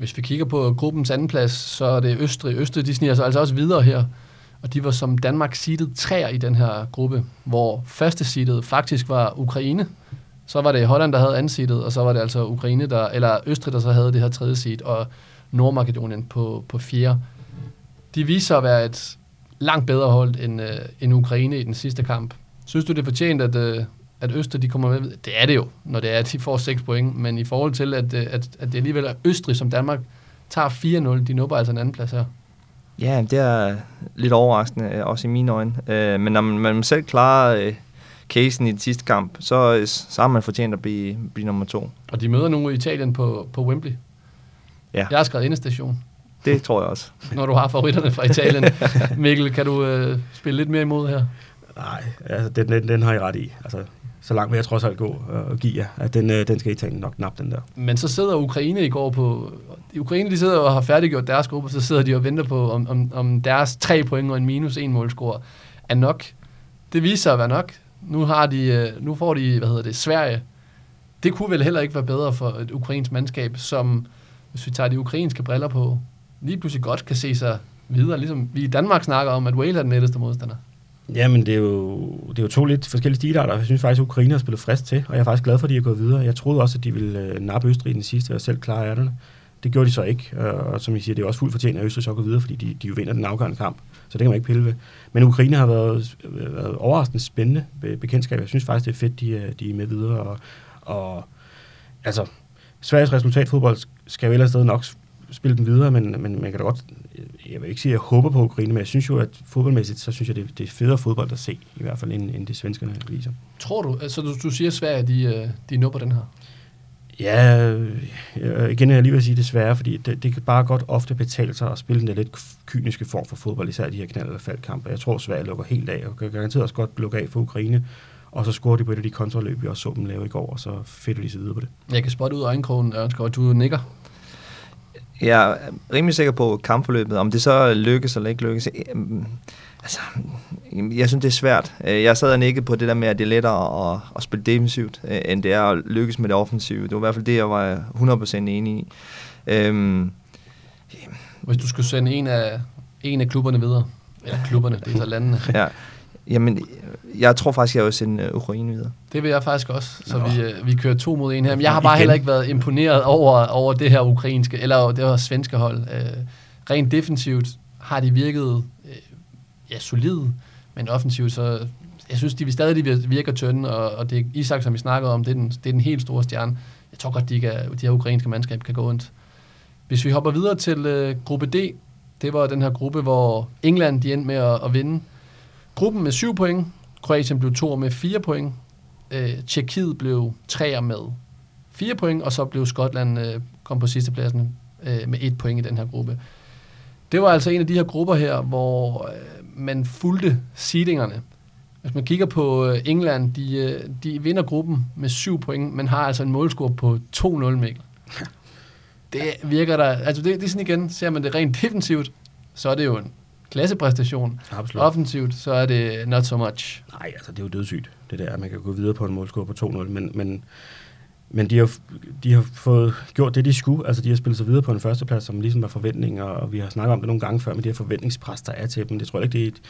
Speaker 1: Hvis vi kigger på gruppens anden plads, så er det Østrig. Østrig de sniger sig altså også videre her. Og de var som Danmark seedet træer i den her gruppe, hvor første seedet faktisk var Ukraine. Så var det Holland, der havde anden seedet, og så var det altså Ukraine, der, eller Østrig, der så havde det her tredje seed, og Nordmakedonien på, på fjerde. De viser sig at være et langt bedre hold end, øh, end Ukraine i den sidste kamp. Synes du, det er fortjent, at, øh, at Østrig de kommer med? Det er det jo, når det er, at de får 6 point. Men i forhold til, at, øh, at, at det alligevel er Østrig, som Danmark tager 4-0, de nupper altså en anden plads her.
Speaker 3: Ja, det er lidt overraskende, øh, også i mine øjne. Øh, men når man, man selv klarer øh, casen i den sidste kamp, så, så har man fortjent at blive, blive nummer to.
Speaker 1: Og de møder nu Italien på, på Wembley.
Speaker 3: Ja.
Speaker 1: Jeg har skrevet endestation,
Speaker 3: Det tror jeg også.
Speaker 1: når du har favoritterne fra Italien. Mikkel, kan du øh, spille lidt mere imod her?
Speaker 2: Nej, altså, den, den, den har I ret i. Altså, så langt vil jeg trods alt gå øh, og give jer, at den, øh, den skal I tage nok nap, den der.
Speaker 1: Men så sidder Ukraine i går på... Ukraine de sidder og har færdiggjort deres gruppe, så sidder de og venter på, om, om, om deres tre point og en minus en målscore er nok. Det viser sig at være nok. Nu, har de, øh, nu får de, hvad hedder det, Sverige. Det kunne vel heller ikke være bedre for et ukrainsk mandskab, som, hvis vi tager de ukrainske briller på, lige pludselig godt kan se sig videre, ligesom vi i Danmark snakker om, at Wales er den letteste modstander.
Speaker 2: Jamen, det er, jo, det er jo to lidt forskellige stilarter. Jeg synes faktisk, at Ukraine har spillet frisk til, og jeg er faktisk glad for, at de er gået videre. Jeg troede også, at de ville øh, nappe Østrig i den sidste, og selv klare ærterne. Det gjorde de så ikke, og som I siger, det er også fuldt fortjent, at Østrig så går videre, fordi de, de jo vinder den afgørende kamp. Så det kan man ikke pille ved. Men Ukraine har været, øh, været overraskende spændende bekendtskab. Jeg synes faktisk, det er fedt, de, øh, de er med videre. Og, og altså, Sveriges resultatfodbold skal jo ellers nok spille dem videre, men, men man kan da godt, jeg vil ikke sige, at jeg håber på Ukraine, men jeg synes jo, at fodboldmæssigt, så synes jeg, det, det er federe fodbold at se, i hvert fald, end, end det svenskerne viser.
Speaker 1: Tror du, altså du, du siger, at Sverige, de, øh, de nupper den her?
Speaker 2: Ja, igen er jeg lige vil sige desværre, fordi det, det kan bare godt ofte betale sig at spille den lidt kyniske form for fodbold, især de her knald- eller faldkampe. Jeg tror, Sverige lukker helt af, og kan garanteret også godt lukke af for Ukraine, og så scorer de på et af de kontraløb, vi også så dem lave i går, og så fedter de sig videre på det.
Speaker 1: Jeg kan spotte ud af øjenkrogen, Ørnskov, at du nikker.
Speaker 3: Jeg er rimelig sikker på kampforløbet, om det så lykkes eller ikke lykkes. Altså, jeg synes, det er svært. Jeg sad og på det der med, at det er lettere at, at spille defensivt, øh, end det er at lykkes med det offensive. Det var i hvert fald det, jeg var 100% enig i. Øhm,
Speaker 1: Hvis du skulle sende en af, en af klubberne videre, eller klubberne, det er så landene.
Speaker 3: ja, jamen, jeg tror faktisk, jeg vil sende Ukraine videre.
Speaker 1: Det vil jeg faktisk også, så vi, øh, vi kører to mod en her. Men jeg har bare heller ikke været imponeret over, over det her ukrainske, eller det her svenske hold. Øh, rent defensivt har de virket øh, ja, solide, men offensivt, så jeg synes, de stadig virker tynde, og, og det er Isak, som vi snakkede om, det er den, det er den helt store stjerne. Jeg tror godt, de, kan, de her ukrainske mandskab kan gå rundt. Hvis vi hopper videre til øh, gruppe D, det var den her gruppe, hvor England de endte med at, at vinde. Gruppen med 7 point, Kroatien blev to med 4 point, øh, Tjekkiet blev treer med 4 point, og så blev Skotland øh, kom på sidste pladsen øh, med 1 point i den her gruppe. Det var altså en af de her grupper her, hvor øh, man fulgte seedingerne. Hvis man kigger på øh, England, de, øh, de vinder gruppen med 7 point, men har altså en målscore på 2-0, Mikkel. Det virker der, altså det, det er sådan igen, ser man det rent defensivt, så er det jo en klassepræstation. Absolut. Offensivt, så er det not so much.
Speaker 2: Nej, altså det er jo dødssygt, det der, man kan gå videre på en målscore på 2-0, men, men, men de, har, de har fået gjort det, de skulle. Altså de har spillet sig videre på en førsteplads, som ligesom var forventninger, og vi har snakket om det nogle gange før, med de her forventningspres, der er til dem. Det tror jeg ikke, det er,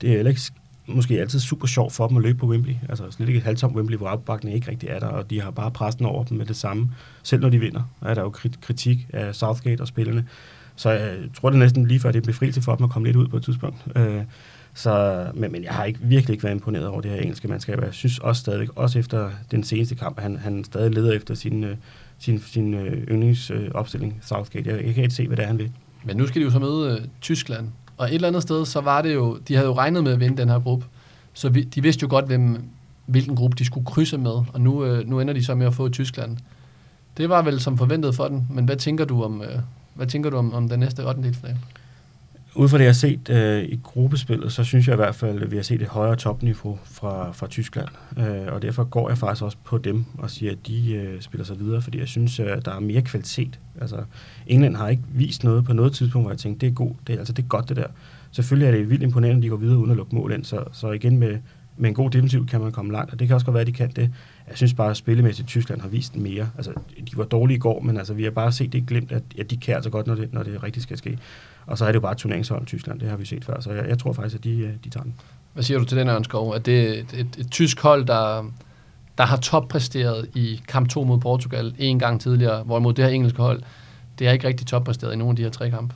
Speaker 2: det er heller ikke måske altid super sjovt for dem at løbe på Wembley. Altså slet ikke et halvtomt Wembley, hvor opbakningen ikke rigtig er der, og de har bare pressen over dem med det samme. Selv når de vinder, er der jo kritik af Southgate og spillerne. Så jeg tror, det er næsten lige før, det er befrielse for dem at komme lidt ud på et tidspunkt. Øh, så, men, men jeg har ikke, virkelig ikke været imponeret over det her engelske mandskab. Jeg synes også stadigvæk, også efter den seneste kamp, at han, han stadig leder efter sin, øh, sin, sin øh, yndlingsopstilling, øh, Southgate. Jeg, jeg kan ikke se, hvad det er, han vil.
Speaker 1: Men nu skal de jo så møde øh, Tyskland. Og et eller andet sted, så var det jo, de havde jo regnet med at vinde den her gruppe. Så vi, de vidste jo godt, hvem, hvilken gruppe de skulle krydse med. Og nu, øh, nu ender de så med at få Tyskland. Det var vel som forventet for den. Men hvad tænker du om, hvad tænker du om, om den næste 8. finale?
Speaker 2: Ud fra det, jeg har set øh, i gruppespillet, så synes jeg i hvert fald, at vi har set et højere topniveau fra, fra Tyskland. Øh, og derfor går jeg faktisk også på dem og siger, at de øh, spiller sig videre, fordi jeg synes, at der er mere kvalitet. Altså, England har ikke vist noget på noget tidspunkt, hvor jeg tænkte, det er, god, det, er, altså, det er godt det der. Selvfølgelig er det vildt imponerende, at de går videre uden at lukke mål ind, så, så igen med, med en god defensiv kan man komme langt, og det kan også godt være, at de kan det. Jeg synes bare, at spillemæssigt Tyskland har vist mere. Altså, de var dårlige i går, men altså, vi har bare set det glemt, at, at de kan altså godt, når det, når det rigtigt skal ske. Og så er det jo bare et turneringshold Tyskland, det har vi set før, så jeg, jeg tror faktisk, at de, øh, de tager den.
Speaker 1: Hvad siger du til den, Ørnskov? At det er et, et, et tysk hold, der, der har toppræsteret i kamp 2 mod Portugal en gang tidligere, hvorimod det her engelske hold, det er ikke rigtig toppræsteret i nogen af de her tre kampe?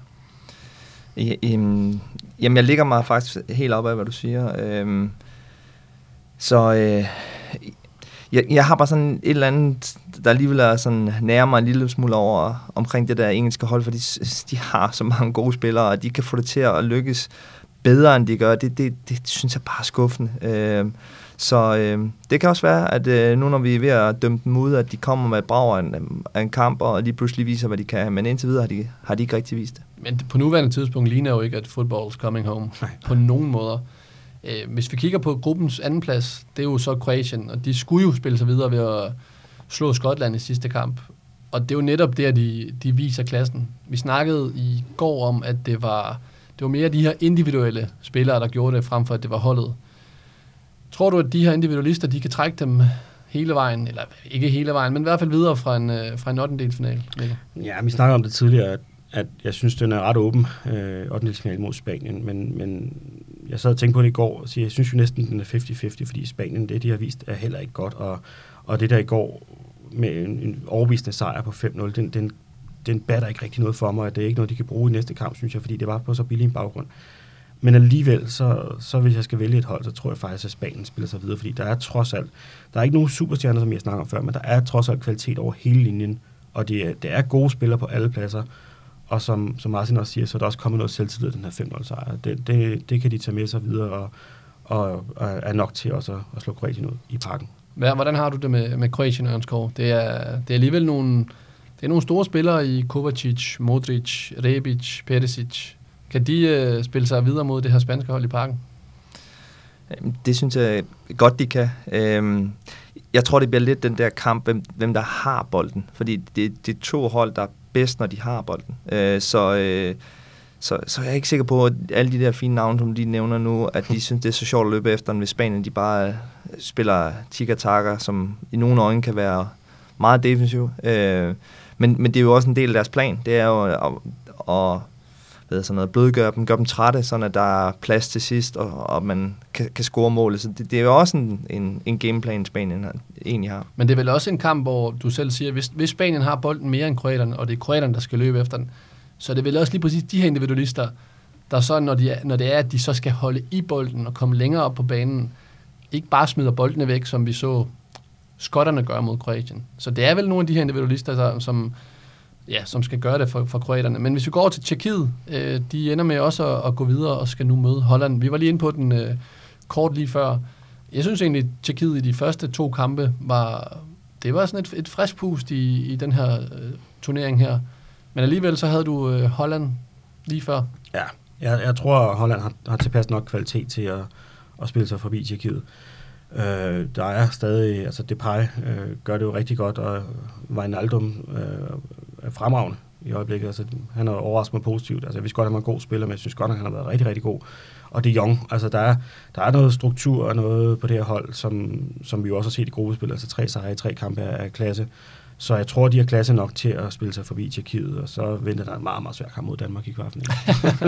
Speaker 3: Jamen, jeg ligger mig faktisk helt op af, hvad du siger. Øhm, så øh, jeg, jeg har bare sådan et eller andet, der alligevel er sådan nærmere mig en lille smule over omkring det der engelske hold, fordi de har så mange gode spillere, og de kan få det til at lykkes bedre, end de gør. Det, det, det synes jeg bare er skuffende. Øh, så øh, det kan også være, at øh, nu når vi er ved at dømme dem ud, at de kommer med et brag af en, af en kamp, og lige pludselig viser, hvad de kan. Men indtil videre har de, har de ikke rigtig vist det.
Speaker 1: Men på nuværende tidspunkt ligner jo ikke, at football is coming home
Speaker 2: Nej.
Speaker 1: på nogen måder. Øh, hvis vi kigger på gruppens anden plads, det er jo så Kroatien, og de skulle jo spille sig videre ved at slå Skotland i sidste kamp. Og det er jo netop der, de, de viser klassen. Vi snakkede i går om, at det var, det var mere de her individuelle spillere, der gjorde det, frem for at det var holdet. Tror du, at de her individualister, de kan trække dem hele vejen, eller ikke hele vejen, men i hvert fald videre fra en, øh, fra en 8. final?
Speaker 2: Ja, vi snakkede om det tidligere, at, at jeg synes, den er ret åben, øh, 8. final mod Spanien, men, men jeg sad og tænkte på det i går, og siger, jeg synes jo næsten, den er 50-50, fordi Spanien, det de har vist, er heller ikke godt, og, og det der i går med en, en overvisende sejr på 5-0, den, den, den batter ikke rigtig noget for mig, at det er ikke noget, de kan bruge i næste kamp, synes jeg, fordi det var på så billig en baggrund. Men alligevel, så, så hvis jeg skal vælge et hold, så tror jeg faktisk, at Spanien spiller sig videre, fordi der er trods alt, der er ikke nogen superstjerner, som jeg snakker om før, men der er trods alt kvalitet over hele linjen, og det er, det er gode spillere på alle pladser, og som, som Martin også siger, så er der også kommet noget selvtillid i den her 5-0 sejr. Det, det, det kan de tage med sig videre, og, og, og er nok til også at, at slå Kroatien ud i parken.
Speaker 1: Hvordan har du det med, med Kroatien, Ørnskov? Det er, det er alligevel nogle, det er nogle store spillere i Kovacic, Modric, Rebic, Perisic. Kan de øh, spille sig videre mod det her spanske hold i parken?
Speaker 3: Det synes jeg godt, de kan. Øhm, jeg tror, det bliver lidt den der kamp, hvem, hvem der har bolden. Fordi det, det er to hold, der er bedst, når de har bolden. Øh, så, øh, så, så jeg er ikke sikker på, at alle de der fine navne, som de nævner nu, at de synes, det er så sjovt at løbe efter, hvis Spanien de bare øh, spiller tiki-taka, som i nogle øjne kan være meget defensiv. Øh, men, men det er jo også en del af deres plan. Det er jo at, at ved, sådan noget, blødgøre dem, gøre dem trætte, sådan at der er plads til sidst, og, og man kan, kan score målet. Så det, det er jo også en, en, en gameplan, Spanien egentlig har.
Speaker 1: Men det er vel også en kamp, hvor du selv siger, hvis, hvis Spanien har bolden mere end kroaterne, og det er kroaterne, der skal løbe efter den, så det er vel også lige præcis de her individualister, der så, når, de når det er, at de så skal holde i bolden og komme længere op på banen, ikke bare smider boldene væk, som vi så skotterne gøre mod Kroatien. Så det er vel nogle af de her individualister, der, som, ja, som skal gøre det for, for kroaterne. Men hvis vi går over til Tjekkiet, øh, de ender med også at, at gå videre og skal nu møde Holland. Vi var lige inde på den øh, kort lige før. Jeg synes egentlig, at Tjekkiet i de første to kampe var, det var sådan et, et frisk pust i, i den her øh, turnering her. Men alligevel så havde du øh, Holland lige før.
Speaker 2: Ja, jeg, jeg tror, at Holland har, har tilpas nok kvalitet til at, at spille sig forbi Tjekkiet. Øh, der er stadig, altså Depay øh, gør det jo rigtig godt, og Wijnaldum øh, fremragende i øjeblikket. Altså, han har overrasket mig positivt. Altså, jeg vidste godt, at han var en god spiller, men jeg synes godt, at han har været rigtig, rigtig god. Og det er Young. Altså, der er, der er noget struktur og noget på det her hold, som, som vi jo også har set i gruppespil. Altså, tre sejre i tre kampe er, er klasse. Så jeg tror, de har klasse nok til at spille sig forbi Tjekkiet, og så venter der en meget, meget svær kamp mod Danmark i kvartfinalen.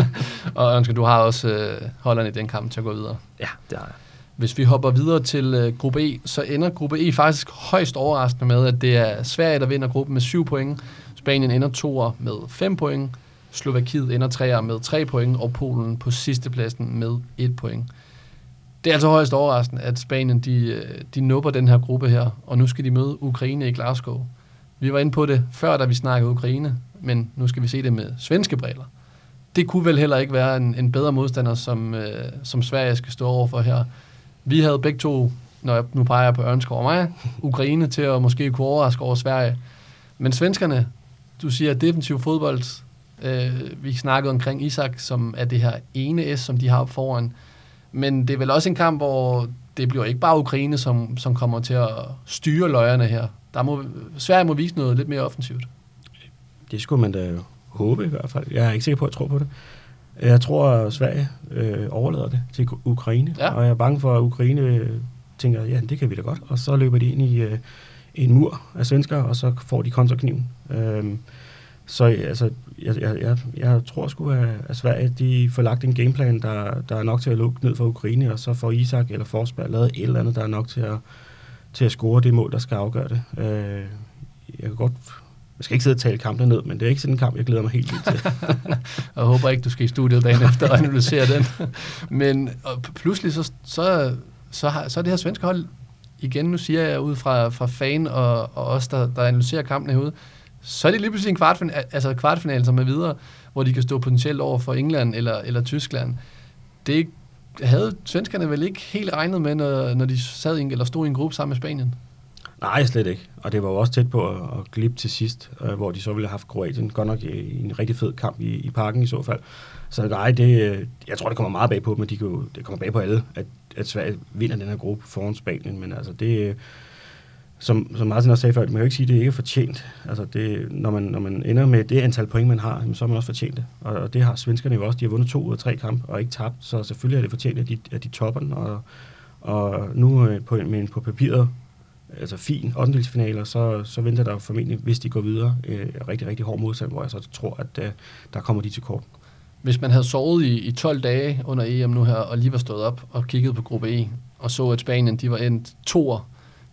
Speaker 1: og Ønsker, du har også øh, Holland i den kamp til at gå videre.
Speaker 3: Ja, det har jeg.
Speaker 1: Hvis vi hopper videre til øh, gruppe E, så ender gruppe E faktisk højst overraskende med, at det er Sverige, der vinder gruppen med 7 point. Spanien ender toer med 5 point. Slovakiet ender treer med 3 point, og Polen på sidste pladsen med 1 point. Det er altså højst overraskende, at Spanien de, de nupper den her gruppe her, og nu skal de møde Ukraine i Glasgow. Vi var inde på det før, da vi snakkede Ukraine, men nu skal vi se det med svenske briller. Det kunne vel heller ikke være en, en bedre modstander, som, øh, som Sverige skal stå over for her. Vi havde begge to, når jeg nu peger på Ørnskov og mig, Ukraine til at måske kunne overraske over Sverige. Men svenskerne, du siger defensiv fodbold. Øh, vi snakkede omkring Isak, som er det her ene S, som de har op foran. Men det er vel også en kamp, hvor det bliver ikke bare Ukraine, som, som kommer til at styre løjerne her. Der må, Sverige må vise noget lidt mere offensivt.
Speaker 2: Det skulle man da håbe i hvert fald. Jeg er ikke sikker på, at jeg tror på det. Jeg tror, at Sverige øh, overlader det til Ukraine, ja. og jeg er bange for, at Ukraine øh, tænker, ja, det kan vi da godt, og så løber de ind i øh, en mur af svensker, og så får de kontrakniven. Øhm, så altså, jeg, jeg, jeg, jeg tror sgu, at, at Sverige de får lagt en gameplan, der, der er nok til at lukke ned for Ukraine, og så får Isak eller Forsberg lavet et eller andet, der er nok til at, til at score det mål, der skal afgøre det. Øh, jeg kan godt jeg skal ikke sidde og tale kampene ned, men det er ikke sådan en kamp, jeg glæder mig helt vildt til.
Speaker 1: jeg håber ikke, du skal i studiet dagen efter og analysere den. Men og pludselig, så, så, så, har, så er det her svenske hold, igen nu siger jeg ud fra, fra fan og, og os, der, der analyserer kampen herude, så er det lige pludselig en kvartfinal, altså kvartfinal, som er videre, hvor de kan stå potentielt over for England eller, eller Tyskland. Det havde svenskerne vel ikke helt regnet med, når, når de sad i en, eller stod i en gruppe sammen med Spanien?
Speaker 2: Nej, slet ikke. Og det var jo også tæt på at, at glippe til sidst, øh, hvor de så ville have haft Kroatien. Godt nok i, en rigtig fed kamp i, i parken i så fald. Så nej, det, øh, jeg tror, det kommer meget bag på men de kan jo, det kommer bag på alle, at, at Sverige vinder den her gruppe foran Spanien. Men altså, det, som, som Martin også sagde før, man kan jo ikke sige, at det ikke er fortjent. Altså det, når, man, når man ender med det antal point, man har, så er man også fortjent det. Og, og det har svenskerne jo også. De har vundet to ud af tre kampe og ikke tabt, så selvfølgelig er det fortjent, at de, at de topper den. Og, og nu øh, på, men på papiret, altså fin 8. så, så venter der formentlig, hvis de går videre, øh, rigtig, rigtig hård modstand, hvor jeg så tror, at øh, der kommer de til kort.
Speaker 1: Hvis man havde sovet i, i 12 dage under EM nu her, og lige var stået op og kigget på gruppe E, og så, at Spanien de var endt toer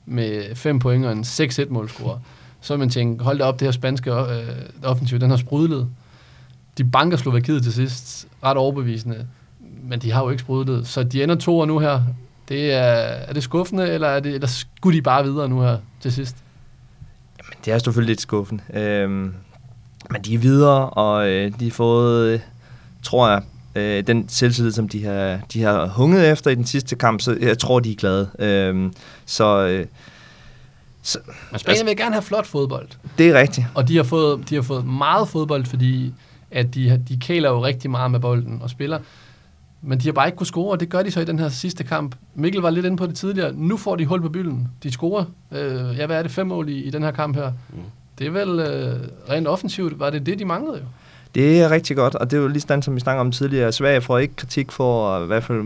Speaker 1: med fem point og en 6-1 målscore, så man tænkte, hold da op, det her spanske øh, offensiv, den har sprudlet. De banker Slovakiet til sidst, ret overbevisende, men de har jo ikke sprudlet, så de ender toer nu her. Det er, er det skuffende, eller, er det, eller skulle de bare videre nu her til sidst?
Speaker 3: Jamen, det er selvfølgelig lidt skuffende. Øhm, men de er videre, og øh, de har fået, tror jeg, øh, den selvtillid, som de har, de har hunget efter i den sidste kamp, så jeg tror, de er glade. Øhm, så, øh,
Speaker 1: så, Men Spanien vil gerne have flot fodbold.
Speaker 3: Det er rigtigt.
Speaker 1: Og de har fået, de har fået meget fodbold, fordi at de, de kæler jo rigtig meget med bolden og spiller. Men de har bare ikke kunne score, og det gør de så i den her sidste kamp. Mikkel var lidt inde på det tidligere. Nu får de hul på bylden. De scorer. Øh, ja, hvad er det? Fem mål i, i den her kamp her. Mm. Det er vel øh, rent offensivt. Var det det, de manglede jo?
Speaker 3: Det er rigtig godt, og det er jo lige sådan, som vi snakker om tidligere. Sverige får ikke kritik for, øh, i hvert fald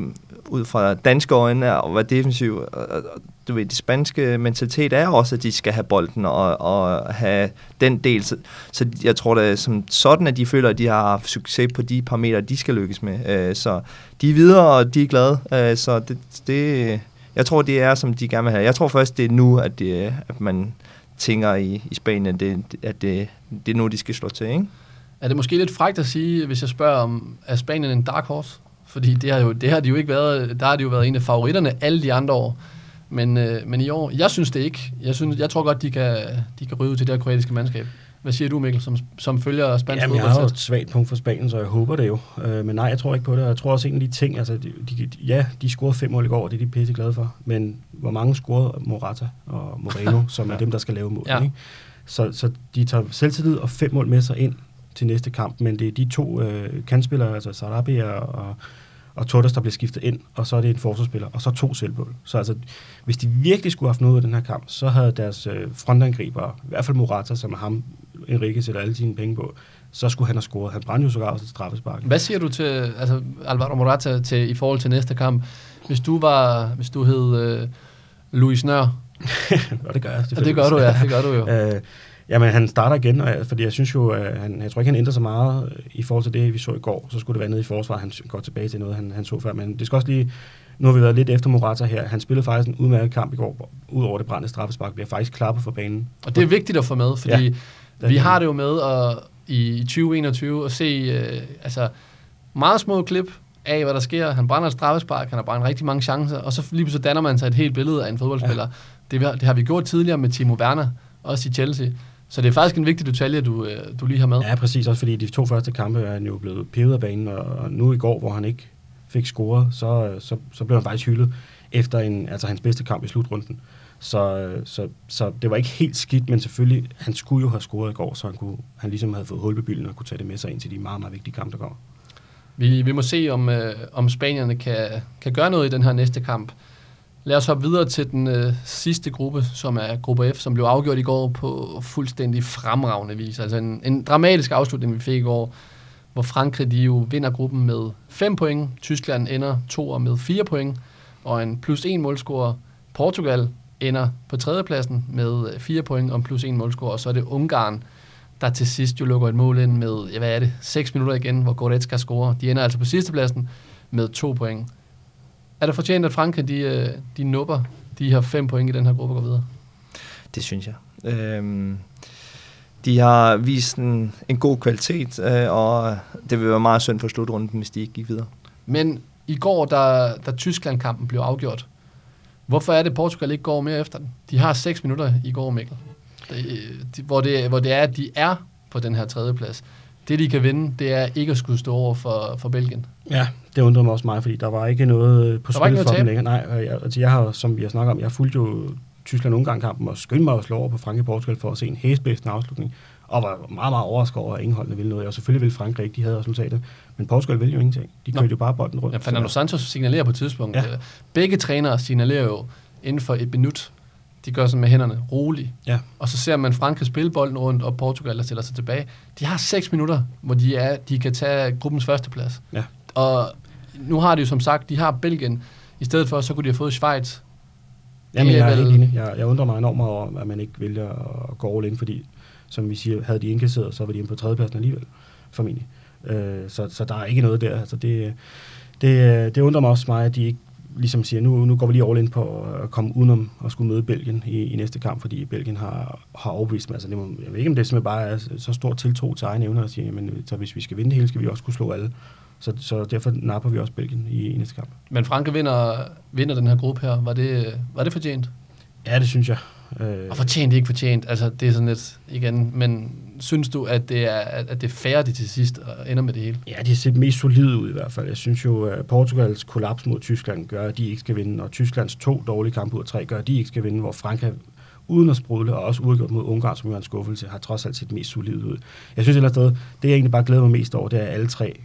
Speaker 3: ud fra danske øjne, at være defensiv. Du ved, det spanske mentalitet er også, at de skal have bolden og, og have den del. Så, jeg tror da som sådan, at de føler, at de har haft succes på de parametre, de skal lykkes med. Øh, så de er videre, og de er glade. Øh, så det, det, jeg tror, det er, som de gerne vil have. Jeg tror først, det er nu, at, det, at man tænker i, i Spanien, det, at det, det er nu, de skal slå til, ikke?
Speaker 1: Er det måske lidt frækt at sige, hvis jeg spørger om, er Spanien en dark horse? Fordi det har, jo, det har de jo ikke været, der har de jo været en af favoritterne alle de andre år. Men, øh, men i år, jeg synes det ikke. Jeg, synes, jeg tror godt, de kan, de kan ryge til det her kroatiske mandskab. Hvad siger du, Mikkel, som, som følger spansk
Speaker 2: Jamen, jeg har jo et svagt punkt for Spanien, så jeg håber det jo. Øh, men nej, jeg tror ikke på det. Jeg tror også en af de ting, altså, de, de, ja, de scorede fem mål i går, det er de pisse glade for. Men hvor mange scorede Morata og Moreno, som er dem, der skal lave mål. Ja. Ikke? Så, så de tager selvtillid og fem mål med sig ind til næste kamp, men det er de to øh, kandspillere, altså Sarabia og, og Torres, der bliver skiftet ind, og så er det en forsvarsspiller, og så to selvmål. Så altså, hvis de virkelig skulle have haft noget af den her kamp, så havde deres øh, frontangriber, i hvert fald Morata, som er ham, Enrique sætter alle sine penge på, så skulle han have scoret. Han brændte jo sågar også et straffespark.
Speaker 1: Hvad siger du til altså, Alvaro Morata til, i forhold til næste kamp? Hvis du var, hvis du hed øh, Louis Nør?
Speaker 2: Nå, det gør jeg.
Speaker 1: Ja, det gør du, ja. Det gør du jo.
Speaker 2: øh, Jamen, han starter igen, og jeg, fordi jeg synes jo, at han, jeg tror ikke, han ændrer så meget øh, i forhold til det, vi så i går. Så skulle det være nede i forsvar, han går tilbage til noget, han, han så før. Men det skal også lige, nu har vi været lidt efter Morata her. Han spillede faktisk en udmærket kamp i går, udover det brændte straffespark, bliver faktisk klappet for banen.
Speaker 1: Og det er vigtigt at få med, fordi ja, vi har det jo med at, i 2021 at se uh, altså, meget små klip af, hvad der sker. Han brænder et straffespark, han har brændt rigtig mange chancer, og så lige så danner man sig et helt billede af en fodboldspiller. Ja. Det, det har vi gjort tidligere med Timo Werner, også i Chelsea. Så det er faktisk en vigtig detalje, du, øh, du lige har med.
Speaker 2: Ja, præcis. Også fordi de to første kampe er han jo blevet pivet af banen, og nu i går, hvor han ikke fik scoret, så, så, så blev han faktisk hyldet efter en, altså hans bedste kamp i slutrunden. Så, så, så det var ikke helt skidt, men selvfølgelig, han skulle jo have scoret i går, så han, kunne, han ligesom havde fået hul på bilen og kunne tage det med sig ind til de meget, meget vigtige kampe, der går.
Speaker 1: Vi, vi må se, om, øh, om spanierne kan, kan gøre noget i den her næste kamp. Lad os hoppe videre til den øh, sidste gruppe, som er gruppe F, som blev afgjort i går på fuldstændig fremragende vis. Altså en, en dramatisk afslutning, vi fik i går, hvor Frankrig de jo vinder gruppen med 5 point, Tyskland ender to med 4 point, og en plus 1 målscorer. Portugal ender på tredjepladsen med øh, 4 point og en plus 1 målscorer, og så er det Ungarn, der til sidst jo lukker et mål ind med, ja, hvad er det, 6 minutter igen, hvor Goretzka scorer. De ender altså på sidstepladsen med 2 point. Er det fortjent, at Frankrig de, øh, de nupper de her fem point i den her gruppe og går videre?
Speaker 3: Det synes jeg. Øhm, de har vist en, en god kvalitet, øh, og det vil være meget synd for slutrunden, hvis de ikke gik videre.
Speaker 1: Men i går, da, da Tyskland-kampen blev afgjort, hvorfor er det, Portugal ikke går mere efter den? De har 6 minutter i går, Mikkel. Det, de, hvor, det, hvor det er, at de er på den her tredje plads. Det, de kan vinde, det er ikke at skulle stå over for, for Belgien.
Speaker 2: Ja, det undrede mig også meget, fordi der var ikke noget på spil for dem længere. Nej, jeg, altså jeg har, som vi har snakket om, jeg har fulgt jo Tyskland-Ungarn-kampen og skyndte mig at slå over på Frankrig-Portugal for at se en hæsblæsende afslutning, og var meget, meget overrasket over, at ingen holdene ville noget. Og selvfølgelig ville Frankrig ikke, de havde resultatet. Men Portugal ville jo ingenting. De kørte
Speaker 1: Nå.
Speaker 2: jo bare bolden rundt.
Speaker 1: Ja, Fernando Santos signalerer på et tidspunkt.
Speaker 2: Ja.
Speaker 1: Ja. Begge trænere signalerer jo inden for et minut. De gør sådan med hænderne roligt.
Speaker 2: Ja.
Speaker 1: Og så ser man Frankrig spille bolden rundt, og Portugal der stiller sig tilbage. De har 6 minutter, hvor de, er, de kan tage gruppens førsteplads.
Speaker 2: Ja.
Speaker 1: Og nu har de jo som sagt, de har Belgien. I stedet for, så kunne de have fået Schweiz.
Speaker 2: Jamen,
Speaker 1: er
Speaker 2: jeg er helt enig. Jeg, jeg undrer mig enormt over, at man ikke vælger at gå all in, fordi, som vi siger, havde de indkasseret, så var de inde på tredjepladsen alligevel, formentlig. Øh, så, så der er ikke noget der. Altså, det, det, det undrer mig også mig, at de ikke ligesom siger, nu, nu går vi lige all in på at komme udenom at skulle møde Belgien i, i næste kamp, fordi Belgien har, har overbevist mig. Altså, det må, jeg ved ikke, om det simpelthen bare er så stor tiltro til egen evner at sige, men så hvis vi skal vinde det hele, skal vi også kunne slå alle. Så, så derfor napper vi også Belgien i, i næste kamp.
Speaker 1: Men Frankrig vinder, vinder den her gruppe her. Var det, var det fortjent?
Speaker 2: Ja, det synes jeg. Øh,
Speaker 1: Og fortjent, ikke fortjent. Altså, det er sådan lidt igen. Men synes du, at det er, at det er de til sidst øh, ender med det hele?
Speaker 2: Ja, de har set mest solide ud i hvert fald. Jeg synes jo, at Portugals kollaps mod Tyskland gør, at de ikke skal vinde, og Tysklands to dårlige kampe ud af tre gør, at de ikke skal vinde, hvor Frankrig uden at sprudle, og også udgjort mod Ungarn, som jo er en skuffelse, har trods alt set mest solid ud. Jeg synes et eller andet sted, det jeg egentlig bare glæder mig mest over, det er at alle tre,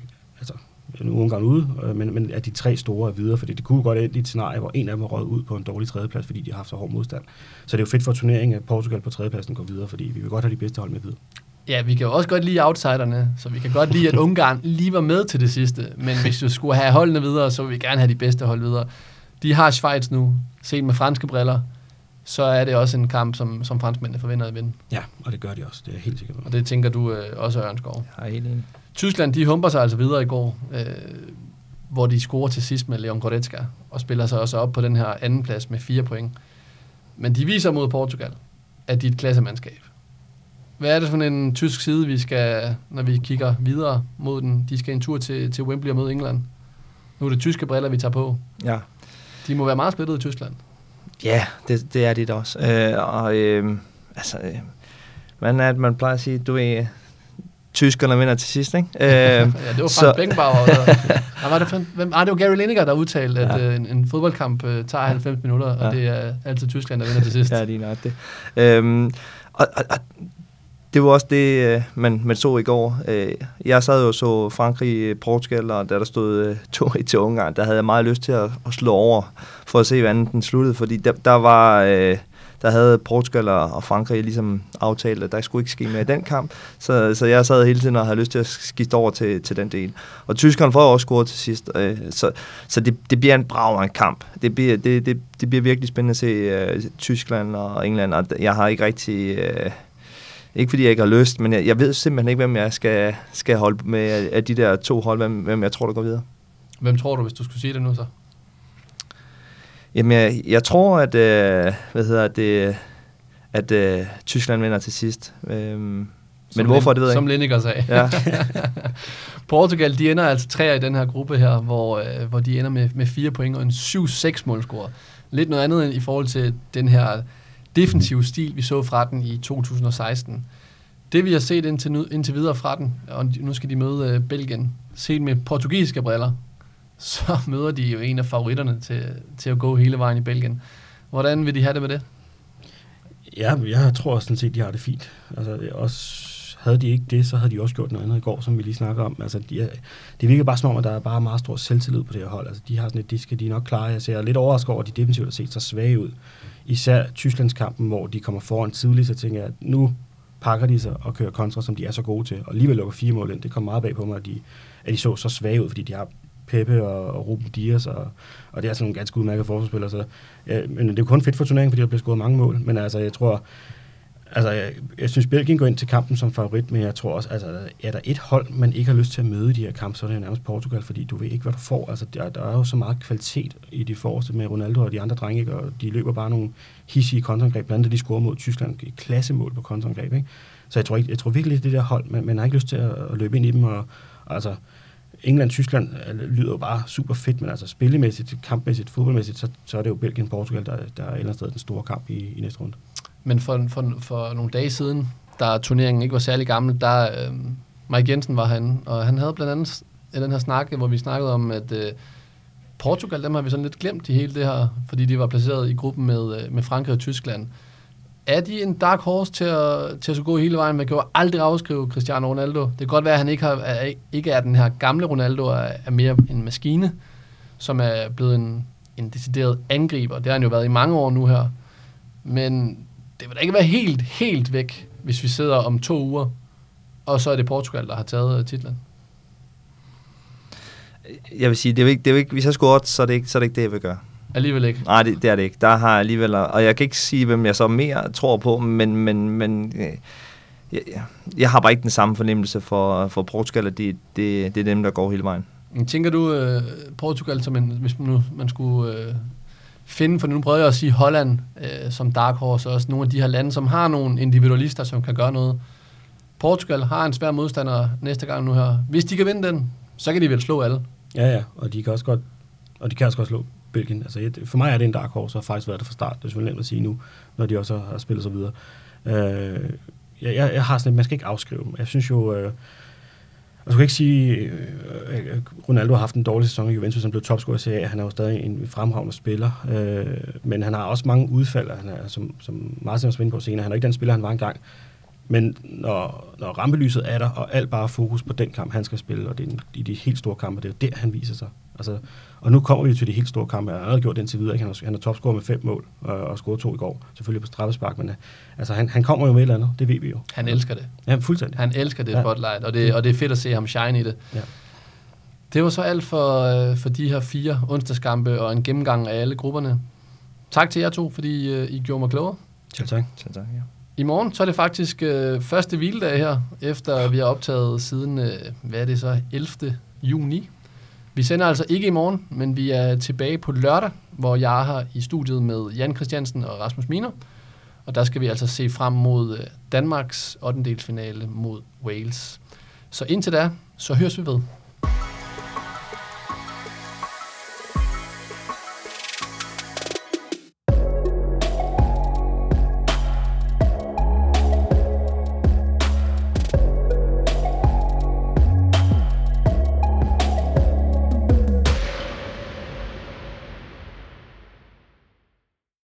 Speaker 2: nu Ungarn ude, øh, men, men at de tre store er videre, fordi det kunne godt ende i et scenarie, hvor en af dem er røget ud på en dårlig tredjeplads, fordi de har haft så hård modstand. Så det er jo fedt for turneringen, at Portugal på tredjepladsen går videre, fordi vi vil godt have de bedste hold med videre.
Speaker 1: Ja, vi kan jo også godt lide outsiderne, så vi kan godt lide, at Ungarn lige var med til det sidste. Men hvis du skulle have holdene videre, så vil vi gerne have de bedste hold videre. De har Schweiz nu, set med franske briller, så er det også en kamp, som, som franskmændene forventer at vinde.
Speaker 2: Ja, og det gør de også, det er helt sikker på.
Speaker 1: Og det tænker du øh, også, Ørnskov.
Speaker 3: Jeg er helt enig.
Speaker 1: Tyskland, de humper sig altså videre i går, øh, hvor de scorer til sidst med Leon Goretzka, og spiller sig også op på den her anden plads med fire point. Men de viser mod Portugal, at de er et klassemandskab. Hvad er det for en tysk side, vi skal, når vi kigger videre mod den? De skal en tur til, til Wembley og møde England. Nu er det tyske briller, vi tager på.
Speaker 3: Ja.
Speaker 1: De må være meget splittet i Tyskland.
Speaker 3: Ja, det, det er det da også. Øh, og øh, altså, øh, man, er, at man plejer at sige, du er tyskerne vinder til sidst, ikke? Øh,
Speaker 1: ja, det var Frans
Speaker 3: så-
Speaker 1: Beckenbauer. Der, var det, hvem, ah, det var Gary Lineker, der udtalte, at
Speaker 3: Ja.
Speaker 1: øh, en, en fodboldkamp øh, tager 90 minutter, og
Speaker 3: Ja.
Speaker 1: det er altid Tyskland, der vinder til sidst.
Speaker 3: Ja, lige nok det. Øhm, og, og, og det var også det, øh, man, man så i går. Øh, Jeg sad jo og så Frankrig-Portugal, og da der stod øh, 2-1 til Ungarn, der havde jeg meget lyst til at, at slå over, for at se, hvordan den sluttede. Fordi der, der var... Øh, der havde Portugal og Frankrig ligesom aftalt, at der skulle ikke ske mere i den kamp. Så, så jeg sad hele tiden og havde lyst til at skifte over til, til den del. Og tyskerne får også scoret til sidst. Øh, så så det, det bliver en brav en kamp. Det bliver, det, det, det bliver virkelig spændende at se øh, Tyskland og England. Og jeg har ikke rigtig... Øh, ikke fordi jeg ikke har lyst, men jeg, jeg ved simpelthen ikke, hvem jeg skal, skal holde med af, af de der to hold, hvem, hvem jeg tror, der går videre.
Speaker 1: Hvem tror du, hvis du skulle sige det nu så?
Speaker 3: Jamen, jeg, jeg tror, at, øh, hvad hedder det, at øh, Tyskland vinder til sidst. Øhm, men hvorfor, det ved jeg
Speaker 1: Som. Lineker sagde.
Speaker 3: Ja,
Speaker 1: Portugal, de ender altså tre i den her gruppe her, hvor, øh, hvor de ender med, med fire point og en 7-6 målscore. Lidt noget andet end i forhold til den her defensive stil, vi så fra den i 2016. Det vi har set indtil, nu, indtil videre fra den, og nu skal de møde øh, Belgien, set med portugisiske briller, så møder de jo en af favoritterne til, til at gå hele vejen i Belgien. Hvordan vil de have det med det?
Speaker 2: Ja, jeg tror sådan set, de har det fint. Altså, også, havde de ikke det, så havde de også gjort noget andet i går, som vi lige snakker om. Altså, de er, det virker bare som om, at der er bare meget stor selvtillid på det her hold. Altså, de har sådan et, de skal de nok klare. Jeg ser lidt overrasket over, at de defensivt har set så svage ud. Især Tysklandskampen, hvor de kommer foran tidligt, så tænker jeg, at nu pakker de sig og kører kontra, som de er så gode til. Og alligevel lukker fire mål ind. Det kom meget bag på mig, at de, at de så så svage ud, fordi de har Pepe og, og Ruben Dias, og, og det er sådan nogle ganske udmærkede forsvarsspillere. Så, ja, men det er jo kun fedt for turneringen, fordi der bliver scoret mange mål. Men altså, jeg tror, Altså, jeg, jeg synes, Belgien går ind til kampen som favorit, men jeg tror også, altså, er der et hold, man ikke har lyst til at møde i de her kampe, så er det jo nærmest Portugal, fordi du ved ikke, hvad du får. Altså, der, der er jo så meget kvalitet i de forreste med Ronaldo og de andre drenge, ikke? og de løber bare nogle hissige kontraangreb, blandt andet de scorer mod Tyskland, et klassemål på kontraangreb, ikke? Så jeg tror, ikke, jeg tror virkelig, det der hold, man, man har ikke lyst til at, at løbe ind i dem, og, og altså, England-Tyskland øh, lyder jo bare super fedt, men altså spillemæssigt, kampmæssigt, fodboldmæssigt, så, så er det jo Belgien-Portugal, der, der er ellers eller den store kamp i, i næste runde.
Speaker 1: Men for, for, for nogle dage siden, da turneringen ikke var særlig gammel, der øh, Mike Jensen var han, og han havde blandt andet den her snak, hvor vi snakkede om, at øh, Portugal, dem har vi sådan lidt glemt i hele det her, fordi de var placeret i gruppen med, øh, med Frankrig og Tyskland. Er de en dark horse til at, til at gå hele vejen? Man kan jo aldrig afskrive Cristiano Ronaldo. Det kan godt være, at han ikke, har, er, ikke er den her gamle Ronaldo, er, er mere en maskine, som er blevet en, en decideret angriber. Det har han jo været i mange år nu her. Men det vil da ikke være helt, helt væk, hvis vi sidder om to uger, og så er det Portugal, der har taget øh, titlen.
Speaker 3: Jeg vil sige, det er ikke, det er ikke, hvis jeg skulle så er det ikke, så er det ikke det, jeg vil gøre.
Speaker 1: Alligevel ikke.
Speaker 3: Nej, det, det er det ikke. Der har jeg alligevel, og jeg kan ikke sige, hvem jeg så mere tror på, men, men, men øh, jeg, jeg har bare ikke den samme fornemmelse for, for Portugal, at det, det, det er dem, der går hele vejen.
Speaker 1: Tænker du uh, Portugal, som en, hvis man, nu, man skulle uh, finde, for nu prøver jeg at sige Holland uh, som dark horse, og også nogle af de her lande, som har nogle individualister, som kan gøre noget. Portugal har en svær modstander næste gang nu her. Hvis de kan vinde den, så kan de vel slå alle.
Speaker 2: Ja, ja, og de kan også godt, og de kan også godt slå Belgien. Altså, for mig er det en dark horse, og har faktisk været det fra start. Det er selvfølgelig nemt at sige nu, når de også har spillet sig videre. Øh, jeg, jeg, jeg har sådan, man skal ikke afskrive dem. Jeg synes jo, øh, altså, jeg skal ikke sige, at øh, Ronaldo har haft en dårlig sæson i Juventus, som blev topscorer i Serie Han er jo stadig en fremragende spiller, øh, men han har også mange udfald, han er, som, som Martin var på senere. Han er ikke den spiller, han var engang. Men når, når rampelyset er der, og alt bare fokus på den kamp, han skal spille, og det er i de helt store kampe, det er der, han viser sig. Altså, og nu kommer vi til de helt store kampe. Han har gjort det indtil videre. Ikke? Han, har, han har topscoret med fem mål og, og scoret to i går. Selvfølgelig på straffespark, men altså, han, han kommer jo med et eller andet. Det ved vi jo.
Speaker 1: Han elsker det.
Speaker 2: Ja, fuldstændig.
Speaker 1: Han elsker det ja. spotlight, og det, og det er fedt at se ham shine i det.
Speaker 2: Ja.
Speaker 1: Det var så alt for, øh, for de her fire onsdagskampe og en gennemgang af alle grupperne. Tak til jer to, fordi I gjorde mig klogere.
Speaker 2: Selv tak.
Speaker 3: Selv tak, ja.
Speaker 1: I morgen så er det faktisk øh, første hviledag her, efter vi har optaget siden, øh, hvad er det så, 11. juni. Vi sender altså ikke i morgen, men vi er tilbage på lørdag, hvor jeg er her i studiet med Jan Christiansen og Rasmus Miner. Og der skal vi altså se frem mod øh, Danmarks 8. mod Wales. Så indtil da, så høres vi ved.